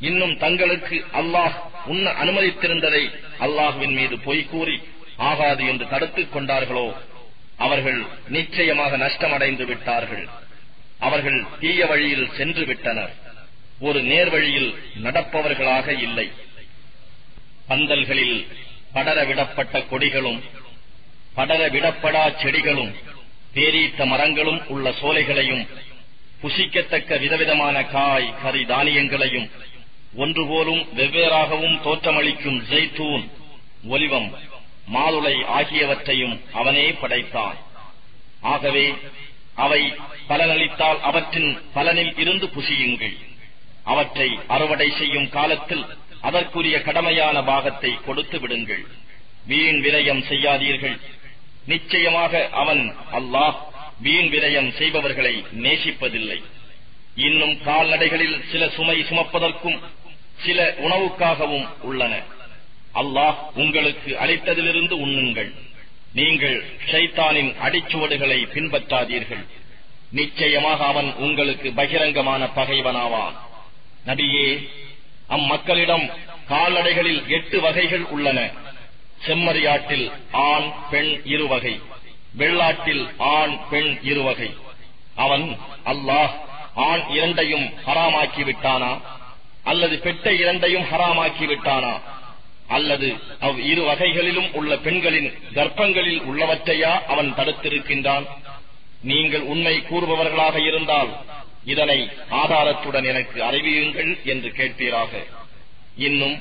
இன்னும் தங்களுக்கு அல்லாஹ் உண்ண அனுமதித்திருந்ததை அல்லாஹுவின் மீது பொய் கூறி ஆகாது என்று தடுத்துக் கொண்டார்களோ? அவர்கள் நிச்சயமாக நஷ்டமடைந்து விட்டார்கள். அவர்கள் தீய வழியில் சென்று விட்டனர். ஒரு நேர்வழியில் நடப்பவர்களாக இல்லை. பந்தல்களில் படர விடப்பட்ட கொடிகளும் படர விடப்படா செடிகளும் பேரீத்த மரங்களும் உள்ள சோலைகளையும் புசிக்கத்தக்க விதவிதமான காய் கறி தானியங்களையும் ஒன்றுபோலும் வெவ்வேறாகவும் தோற்றமளிக்கும் ஜெய்தூன் ஒலிவம் மாதுளை ஆகியவற்றையும் அவனே படைத்தான். ஆகவே அவை பலனளித்தால் அவற்றின் பலனில் இருந்து புசியுங்கள். அவற்றை அறுவடை செய்யும் காலத்தில் அதற்குரிய கடமையான பாகத்தை கொடுத்து விடுங்கள். வீண் விரயம் செய்யாதீர்கள். நிச்சயமாக அவன் அல்லாஹ் வீண் விரயம் செய்பவர்களை நேசிப்பதில்லை. இன்னும் கால்நடைகளில் சில சுமை சுமப்பதற்கும் சில உணவுக்காகவும் உள்ளன. அல்லாஹ் உங்களுக்கு அளித்ததிலிருந்து உண்ணுங்கள். நீங்கள் ஷைத்தானின் அடிச்சுவடுகளை பின்பற்றாதீர்கள். நிச்சயமாக அவன் உங்களுக்கு பகிரங்கமான பகைவனாவான். நபியே அம்மக்களிடம் கால்நடைகளில் எட்டு வகைகள் உள்ளன. செம்மறியாட்டில் ஆண் பெண் இருவகை. வெள்ளாட்டில் ஆண் பெண் இருவகை. அவன் அல்லாஹ் ஆண் இரண்டையும் ஹராமாக்கிவிட்டானா? அல்லது பெட்டை இரண்டையும் ஹராமாக்கி விட்டானா அல்லது அவ் இரு வகைகளிலும் உள்ள பெண்களின் கர்ப்பங்களில் உள்ளவற்றையா அவன் தடுத்திருக்கின்றான்? நீங்கள் உண்மை கூறுபவர்களாக இருந்தால் இதனை ஆதாரத்துடன் எனக்கு அறிவியுங்கள் என்று கேட்பீராக. இன்னும்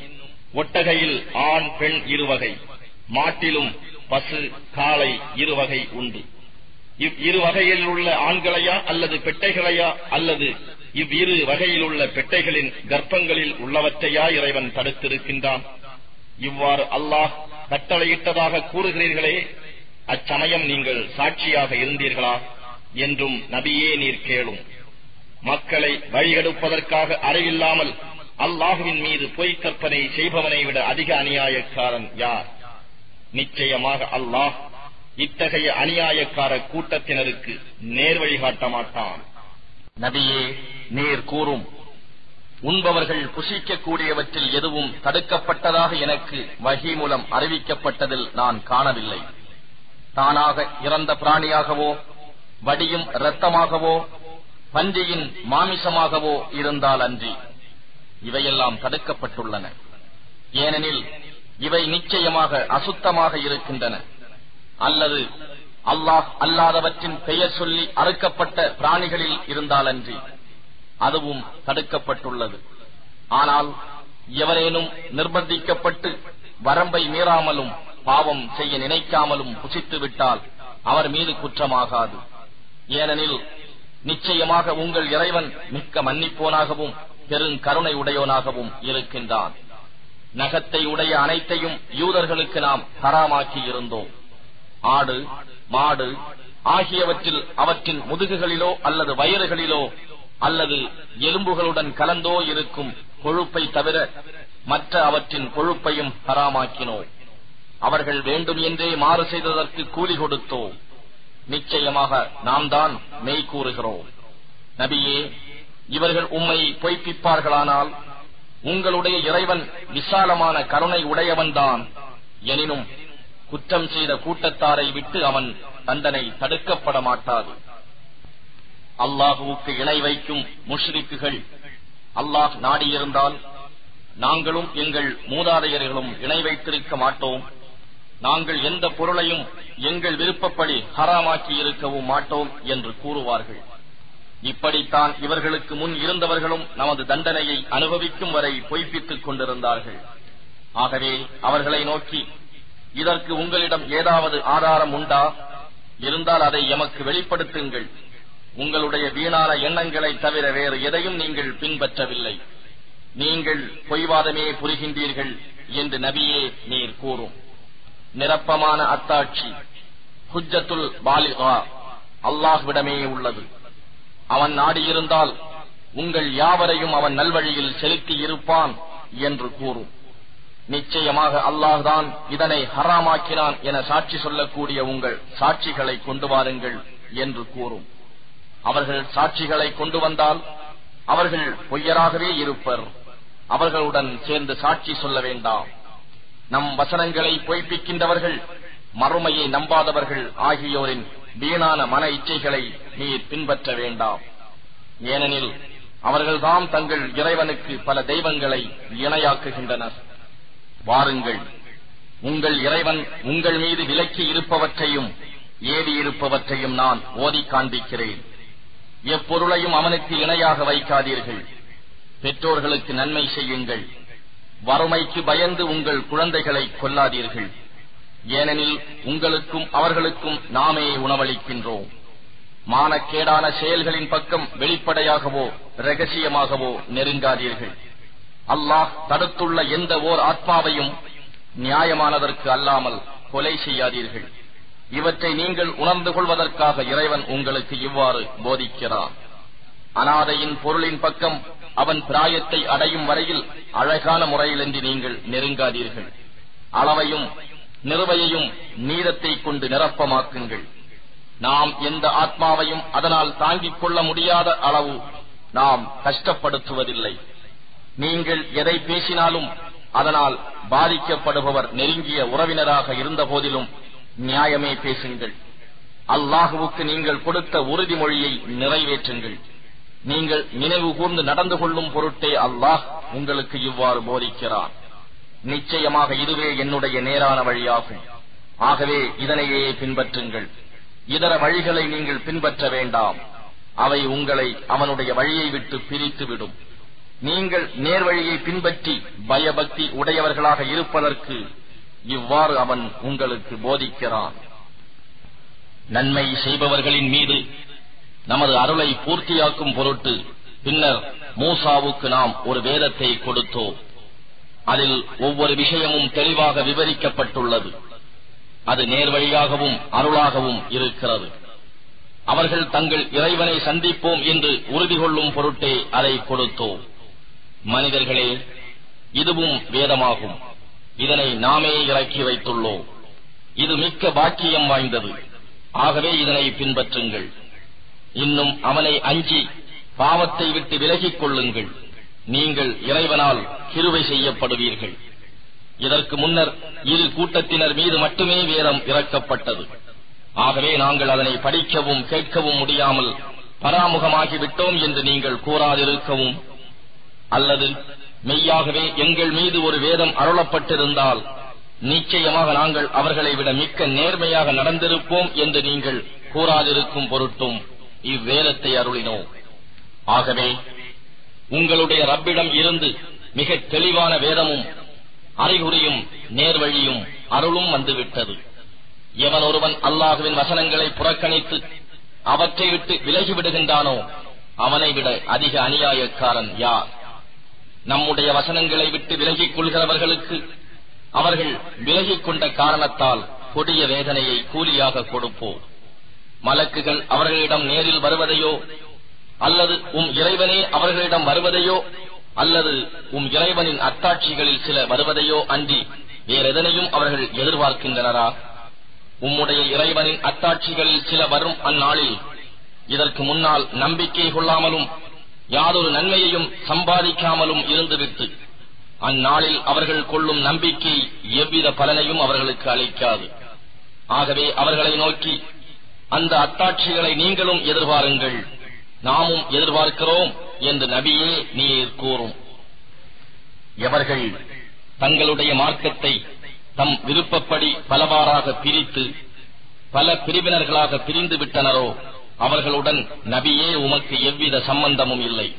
ஒட்டகையில் ஆண் பெண் இருவகை மாட்டிலும் பசு காளை இருவகை உண்டு. இவ் இருவகையில் உள்ள ஆண்களையா அல்லது பெட்டைகளையா அல்லது இவ்விரு வகையில் உள்ள பெட்டைகளின் கர்ப்பங்களில் உள்ளவற்றையா இறைவன் தடுத்திருக்கின்றான். இவ்வாறு அல்லாஹ் கட்டளையிட்டதாக கூறுகிறீர்களே அச்சமயம் நீங்கள் சாட்சியாக இருந்தீர்களா என்றும் நபியே நீர் கேளும். மக்களை வழிகெடுப்பதற்காக அறிவில்லாமல் அல்லாஹுவின் மீது பொய் கற்பனை செய்பவனை விட அதிக அநியாயக்காரன் யார்? நிச்சயமாக அல்லாஹ் இத்தகைய அநியாயக்கார கூட்டத்தினருக்கு நேர்வழிகாட்ட மாட்டான். நபியே நீர் கூறும். உண்பவர்கள் புசிக்கக்கூடியவற்றில் எதுவும் தடுக்கப்பட்டதாக எனக்கு வகி மூலம் அறிவிக்கப்பட்டதில் நான் காணவில்லை. தானாக இறந்த பிராணியாகவோ வடியும் இரத்தமாகவோ பன்றியின் மாமிசமாகவோ இருந்தால் அன்றி இவையெல்லாம் தடுக்கப்பட்டுள்ளன. ஏனெனில் இவை நிச்சயமாக அசுத்தமாக இருக்கின்றன. அல்லது அல்லாஹ் அல்லாதவற்றின் பெயர் சொல்லி அறுக்கப்பட்ட பிராணிகளில் இருந்தாலன்றி அதுவும் தடுக்கப்பட்டுள்ளது. ஆனால் எவரேனும் நிர்பந்திக்கப்பட்டு வரம்பை மீறாமலும் பாவம் செய்ய நினைக்காமலும் புசித்து விட்டால் அவர் மீது குற்றமாகாது. ஏனெனில் நிச்சயமாக உங்கள் இறைவன் மிக்க மன்னிப்போனாகவும் பெருங்கருணை உடையோனாகவும் இருக்கின்றான். நகத்தை உடைய அனைத்தையும் யூதர்களுக்கு நாம் ஹராமாக்கி இருந்தோம். ஆடு மாடு ஆகியவற்றில் அவற்றின் முதுகுகளிலோ அல்லது வயறுகளிலோ அல்லது எலும்புகளுடன் கலந்தோ இருக்கும் கொழுப்பை தவிர மற்ற அவற்றின் கொழுப்பையும் ஹராமாக்கினோம் அவர்கள் வேண்டும் என்றே மாறு செய்ததற்கு கூலி கொடுத்தோ. நிச்சயமாக நாம் தான் மெய் கூறுகிறோம். நபியே இவர்கள் உம்மை பொய்ப்பிப்பார்களானால் உங்களுடைய இறைவன் விசாலமான கருணை உடையவன்தான் எனினும் குற்றம் செய்த கூட்டத்தாரை விட்டு அவன் தண்டனை தடுக்கப்பட மாட்டாது. அல்லாஹுவுக்கு இணை வைக்கும் முஷ்ரிக்குகள். அல்லாஹ் நாடியிருந்தால் நாங்களும் எங்கள் மூதாதையர்களும் இணை வைத்திருக்க மாட்டோம். நாங்கள் எந்த பொருளையும் எங்கள் விருப்பப்படி ஹராமாக்கி இருக்கவும் மாட்டோம் என்று கூறுவார்கள். இப்படித்தான் இவர்களுக்கு முன் இருந்தவர்களும் நமது தண்டனையை அனுபவிக்கும் வரை பொய்ப்பித்துக் கொண்டிருந்தார்கள். ஆகவே அவர்களை நோக்கி இதற்கு உங்களிடம் ஏதாவது ஆதாரம் உண்டா? இருந்தால் அதை எமக்கு வெளிப்படுத்துங்கள். உங்களுடைய வீணான எண்ணங்களை தவிர வேறு எதையும் நீங்கள் பின்பற்றவில்லை. நீங்கள் பொய்வாதமே புரிகின்றீர்கள் என்று நபியே நீர் கூறும். நிரப்பமான அத்தாட்சி ஹுஜத்துல் பாலிகா அல்லாஹ்விடமே உள்ளது. அவன் நாடியிருந்தால் உங்கள் யாவரையும் அவன் நல்வழியில் செலுத்தி இருப்பான் என்று கூறும். நிச்சயமாக அல்லாஹ்தான் இதனை ஹராமாக்கினான் என சாட்சி சொல்லக்கூடிய உங்கள் சாட்சிகளை கொண்டு வாருங்கள் என்று கூறும். அவர்கள் சாட்சிகளை கொண்டு வந்தால் அவர்கள் பொய்யராகவே இருப்பர். அவர்களுடன் சேர்ந்து சாட்சி சொல்ல வேண்டாம். நம் வசனங்களை பொய்ப்பிக்கின்றவர்கள் மறுமையை நம்பாதவர்கள் ஆகியோரின் வீணான மன இச்சைகளை நீர் பின்பற்ற வேண்டாம். ஏனெனில் அவர்கள்தாம் தங்கள் இறைவனுக்கு பல தெய்வங்களை இணையாக்குகின்றனர். வாருங்கள் உங்கள் இறைவன் உங்கள் மீது விலக்கி இருப்பவற்றையும் ஏவி இருப்பவற்றையும் நான் ஓதி காண்பிக்கிறேன். எப்பொருளையும் அவனுக்கு இணையாக வைக்காதீர்கள். பெற்றோர்களுக்கு நன்மை செய்யுங்கள். வறுமைக்கு பயந்து உங்கள் குழந்தைகளை கொல்லாதீர்கள். ஏனெனில் உங்களுக்கும் அவர்களுக்கும் நாமே உணவளிக்கின்றோம். மானக்கேடான செயல்களின் பக்கம் வெளிப்படையாகவோ ரகசியமாகவோ நெருங்காதீர்கள். அல்லாஹ் தடுத்துள்ள எந்த ஓர் ஆத்மாவையும் நியாயமானதற்கு அல்லாமல் கொலை செய்யாதீர்கள். இவற்றை நீங்கள் உணர்ந்து கொள்வதற்காக இறைவன் உங்களுக்கு இவ்வாறு போதிக்கிறான். அனாதையின் பொருளின் பக்கம் அவன் பிராயத்தை அடையும் வரையில் அழகான முறையிலின்றி நீங்கள் நெருங்காதீர்கள். அளவையும் நிறுவையையும் நீரத்தை கொண்டு நிரப்பமாக்குங்கள். நாம் எந்த ஆத்மாவையும் அதனால் தாங்கிக் கொள்ள முடியாத அளவு நாம் கஷ்டப்படுத்துவதில்லை. நீங்கள் எதை பேசினாலும் அதனால் பாதிக்கப்படுபவர் நெருங்கிய உறவினராக இருந்த போதிலும் நியாயமே பேசுங்கள். அல்லாஹுவுக்கு நீங்கள் கொடுத்த உறுதிமொழியை நிறைவேற்றுங்கள். நீங்கள் நினைவு கூர்ந்து நடந்து கொள்ளும் பொருட்டே அல்லாஹ் உங்களுக்கு இவ்வாறு போதிக்கிறார். நிச்சயமாக இதுவே என்னுடைய நேரான வழியாகும். ஆகவே இதனையே பின்பற்றுங்கள். இதர வழிகளை நீங்கள் பின்பற்ற வேண்டாம். அவை உங்களை அவனுடைய வழியை விட்டு பிரித்துவிடும். நீங்கள் நேர்வழியை பின்பற்றி பயபக்தி உடையவர்களாக இருப்பதற்கு இவ்வாறு அவன் உங்களுக்கு போதிக்கிறான். நன்மை செய்பவர்களின் மீது நமது அருளை பூர்த்தியாக்கும் பொருட்டு பின்னர் மூசாவுக்கு நாம் ஒரு வேதத்தை கொடுத்தோம். அதில் ஒவ்வொரு விஷயமும் தெளிவாக விவரிக்கப்பட்டுள்ளது. அது நேர்வழியாகவும் அருளாகவும் இருக்கிறது. அவர்கள் தங்கள் இறைவனை சந்திப்போம் என்று உறுதி கொள்ளும் பொருட்டே அதை கொடுத்தோம். மனிதர்களே இதுவும் வேதமாகும். இதனை நாமே இறக்கி வைத்துள்ளோம். இது மிக்க பாக்கியம் வாய்ந்தது. ஆகவே இதனை பின்பற்றுங்கள். இன்னும் அவனை அஞ்சி பாவத்தை விட்டு விலகிக் கொள்ளுங்கள். நீங்கள் இறைவனால் கிருவை செய்யப்படுவீர்கள். இதற்கு முன்னர் இரு கூட்டத்தினர் மீது மட்டுமே வேதம் இறக்கப்பட்டது. ஆகவே நாங்கள் அதனை படிக்கவும் கேட்கவும் முடியாமல் பராமுகமாகிவிட்டோம் என்று நீங்கள் கூறாதிருக்கவும் அல்லது மெய்யாகவே எங்கள் மீது ஒரு வேதம் அருளப்பட்டிருந்தால் நிச்சயமாக நாங்கள் அவர்களை விட மிக்க நேர்மையாக நடந்திருப்போம் என்று நீங்கள் கூறாதிருக்கும் பொருட்டும் இவ்வேதத்தை அருளினோம் ஆகவே உங்களுடைய ரப்பிடம் இருந்து மிக தெளிவான வேதமும் அறிகுறியும் நேர்வழியும் அருளும் வந்துவிட்டது. எவன் ஒருவன் அல்லாஹுவின் வசனங்களை புறக்கணித்து அவற்றை விட்டு விலகிவிடுகின்றானோ அவனை விட அதிக அநியாயக்காரன் யார்? நம்முடைய வசனங்களை விட்டு விலகிக் கொள்கிறவர்களுக்கு அவர்கள் விலகிக் கொண்ட காரணத்தால் கொடிய வேதனையை கூலியாக கொடுப்போம். மலக்குகள் அவர்களிடம் நேரில் வருவதையோ அல்லது உம் இறைவனே அவர்களிடம் வருவதையோ அல்லது உம் இறைவனின் அத்தாட்சிகளில் சில வருவதையோ அன்றி வேறெதனையும் அவர்கள் எதிர்பார்க்கின்றனரா? உம்முடைய இறைவனின் அத்தாட்சிகளில் சில வரும் அந்நாளில் இதற்கு முன்னால் நம்பிக்கை கொள்ளாமலும் யாதொரு நன்மையையும் சம்பாதிக்காமலும் இருந்துவிட்டு அந்நாளில் அவர்கள் கொள்ளும் நம்பிக்கை எவ்வித பலனையும் அவர்களுக்கு அளிக்காது. ஆகவே அவர்களை நோக்கி அந்த அத்தாட்சிகளை நீங்களும் எதிர்பாருங்கள். நாமும் எதிர்பார்க்கிறோம் என்று நபியே நீர் கூறும். எவர்கள் தங்களுடைய மார்க்கத்தை தம் விருப்பப்படி பலவாறாக பிரித்து பல பிரிவினர்களாக பிரிந்து விட்டனரோ அவர்களுடன் நபியே உமக்கு எவ்வித சம்பந்தமும் இல்லை.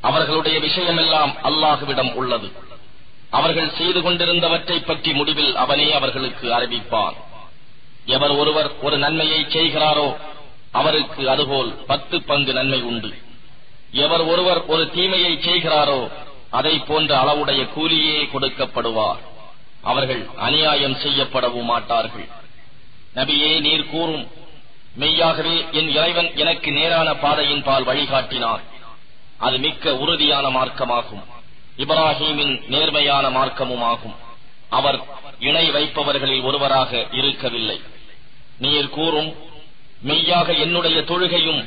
அவர்களுடைய விஷயமெல்லாம் அல்லாஹுவிடம் உள்ளது. அவர்கள் செய்து கொண்டிருந்தவற்றை பற்றி முடிவில் அவனே அவர்களுக்கு அறிவிப்பான். எவர் ஒருவர் ஒரு நன்மையை செய்கிறாரோ அவருக்கு அதுபோல் பத்து பங்கு நன்மை உண்டு. எவர் ஒருவர் ஒரு தீமையை செய்கிறாரோ அதை போன்ற அளவுடைய கூலியே கொடுக்கப்படுவார். அவர்கள் அநியாயம் செய்யப்படவும் மாட்டார்கள். நபியே நீர் கூறும் மெய்யாகவே என் இறைவன் எனக்கு நேரான பாதையின் பால் வழிகாட்டினார். அது மிக்க உறுதியான மார்க்கமாகும். இப்ராஹீமின் நேர்மையான மார்க்கமுமாகும். அவர் இணை வைப்பவர்களில் ஒருவராக இருக்கவில்லை. நீர் கூறும் மெய்யாக என்னுடைய தொழுகையும்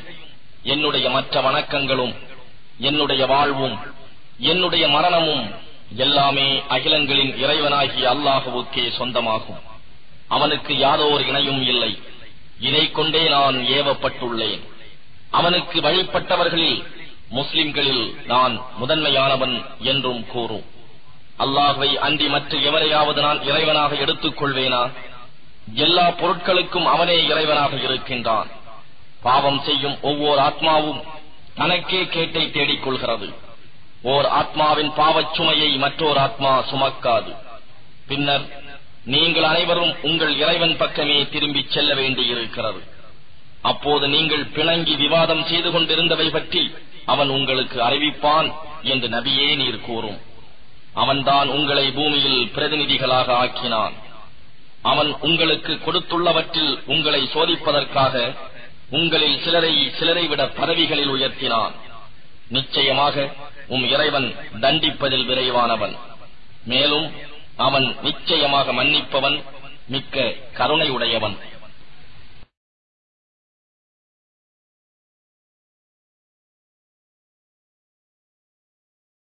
என்னுடைய மற்ற வணக்கங்களும் என்னுடைய வாழ்வும் என்னுடைய மரணமும் எல்லாமே அகிலங்களின் இறைவனாகிய அல்லாஹுவுக்கே சொந்தமாகும். அவனுக்கு யாதோர் இணையும் இல்லை. இதை கொண்டே நான் ஏவப்பட்டுள்ளேன். அவனுக்கு வழிபட்டவர்களில் முஸ்லிம்களில் நான் முதன்மையானவன் என்றும் கூறும். அல்லாஹை அன்றி மற்ற எவரையாவது நான் இறைவனாக எடுத்துக் கொள்வேனா எல்லா பொருட்களுக்கும் அவனே இறைவனாக இருக்கின்றான். பாவம் செய்யும் ஒவ்வொரு ஆத்மாவும் தனக்கே கேட்டை தேடிக் கொள்கிறது ஓர் ஆத்மாவின் பாவச் சுமையை மற்றோர் ஆத்மா சுமக்காது. பின்னர் நீங்கள் அனைவரும் உங்கள் இறைவன் பக்கமே திரும்பிச் செல்ல வேண்டியிருக்கிறது. அப்போது நீங்கள் பிணங்கி விவாதம் செய்து கொண்டிருந்தவை பற்றி அவன் உங்களுக்கு அறிவிப்பான் என்று நபியே நீர் கூறும். அவன்தான் உங்களை பூமியில் பிரதிநிதிகளாக ஆக்கினான். அவன் உங்களுக்கு கொடுத்துள்ளவற்றில் உங்களை சோதிப்பதற்காக உங்களில் சிலரை சிலரை விட பதவிகளில் உயர்த்தினான். நிச்சயமாக உம் இறைவன் தண்டிப்பதில் விரைவானவன். மேலும் அவன் நிச்சயமாக மன்னிப்பவன் மிக்க கருணை உடையவன்